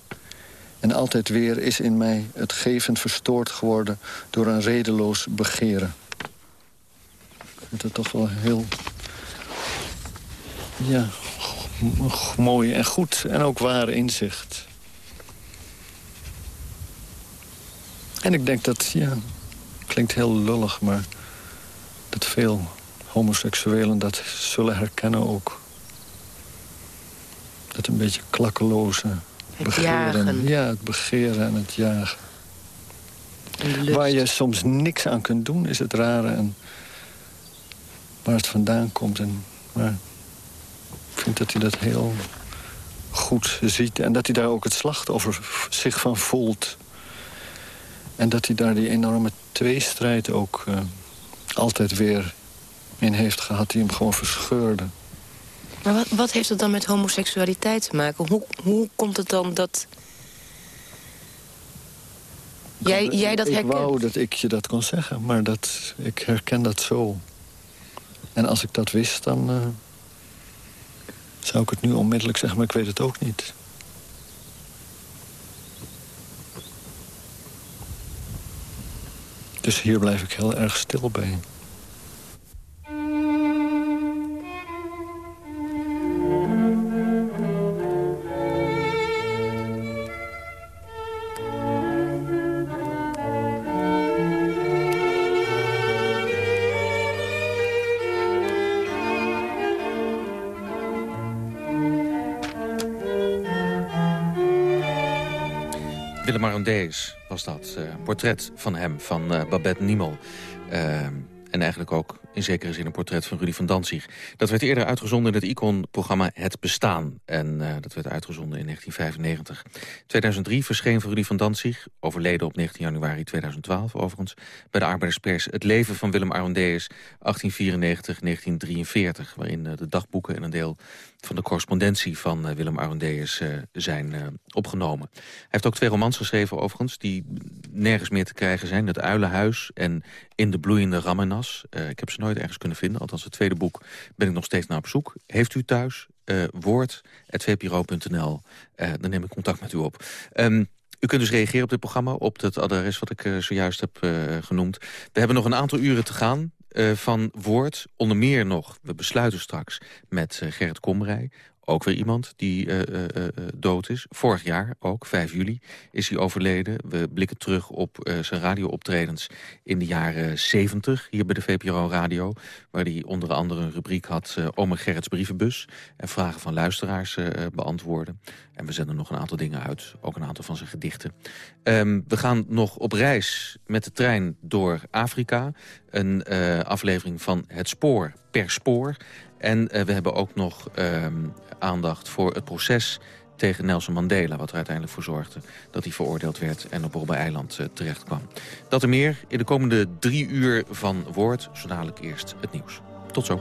En altijd weer is in mij het geven verstoord geworden... door een redeloos begeren. Vind het toch wel heel... Ja, mooi en goed en ook ware inzicht. En ik denk dat, ja, klinkt heel lullig, maar... dat veel homoseksuelen dat zullen herkennen ook. Dat een beetje klakkeloze begeren. Ja, het begeren en het jagen. Waar je soms niks aan kunt doen, is het rare. En waar het vandaan komt. En, maar ik vind dat hij dat heel goed ziet. En dat hij daar ook het slachtoffer zich van voelt. En dat hij daar die enorme tweestrijd ook uh, altijd weer in heeft gehad... die hem gewoon verscheurde. Maar wat, wat heeft het dan met homoseksualiteit te maken? Hoe, hoe komt het dan dat... Jij, jij dat herkent? Ik wou dat ik je dat kon zeggen, maar dat, ik herken dat zo. En als ik dat wist, dan uh, zou ik het nu onmiddellijk zeggen, maar ik weet het ook niet. Dus hier blijf ik heel erg stil bij. Arondeus was dat. eh, portret van hem, van eh, Babette Niemel. Eh, en eigenlijk ook in zekere zin een portret van Rudy van Danzig. Dat werd eerder uitgezonden in het Icon-programma Het Bestaan. En dat werd uitgezonden in 1995. 2003 verscheen voor Rudy van Danzig, overleden op 19 januari 2012 overigens... bij de arbeiderspers Het leven van Willem Arondeus 1894-1943... waarin de dagboeken en een deel van de correspondentie van eh, Willem Arondeus eh, zijn eh, opgenomen. Hij heeft ook twee romans geschreven overigens... die nergens meer te krijgen zijn. Het Uilenhuis en In de bloeiende Ramenas. Ik heb ze nooit ergens kunnen vinden. Althans, het tweede boek ben ik nog steeds naar op zoek. Heeft u thuis uh, woord.vpro.nl. Uh, dan neem ik contact met u op. Um, u kunt dus reageren op dit programma, op het adres wat ik zojuist heb genoemd. We hebben nog een aantal uren te gaan uh, van Woord. Onder meer nog, we besluiten straks met uh, Gerrit Komrij. Ook weer iemand die uh, dood is. Vorig jaar, ook 5 juli, is hij overleden. We blikken terug op zijn radiooptredens in de jaren 70... hier bij de VPRO Radio... waar hij onder andere een rubriek had... Ome Gerrits brievenbus en vragen van luisteraars beantwoorden. En we zenden nog een aantal dingen uit. Ook een aantal van zijn gedichten. Um, we gaan nog op reis met de trein door Afrika. Een uh, aflevering van Het Spoor per Spoor... En uh, we hebben ook nog uh, aandacht voor het proces tegen Nelson Mandela... wat er uiteindelijk voor zorgde dat hij veroordeeld werd... en op Robben-eiland uh, terecht kwam. Dat en meer in de komende drie uur van Woord. Zo dadelijk eerst het nieuws. Tot zo.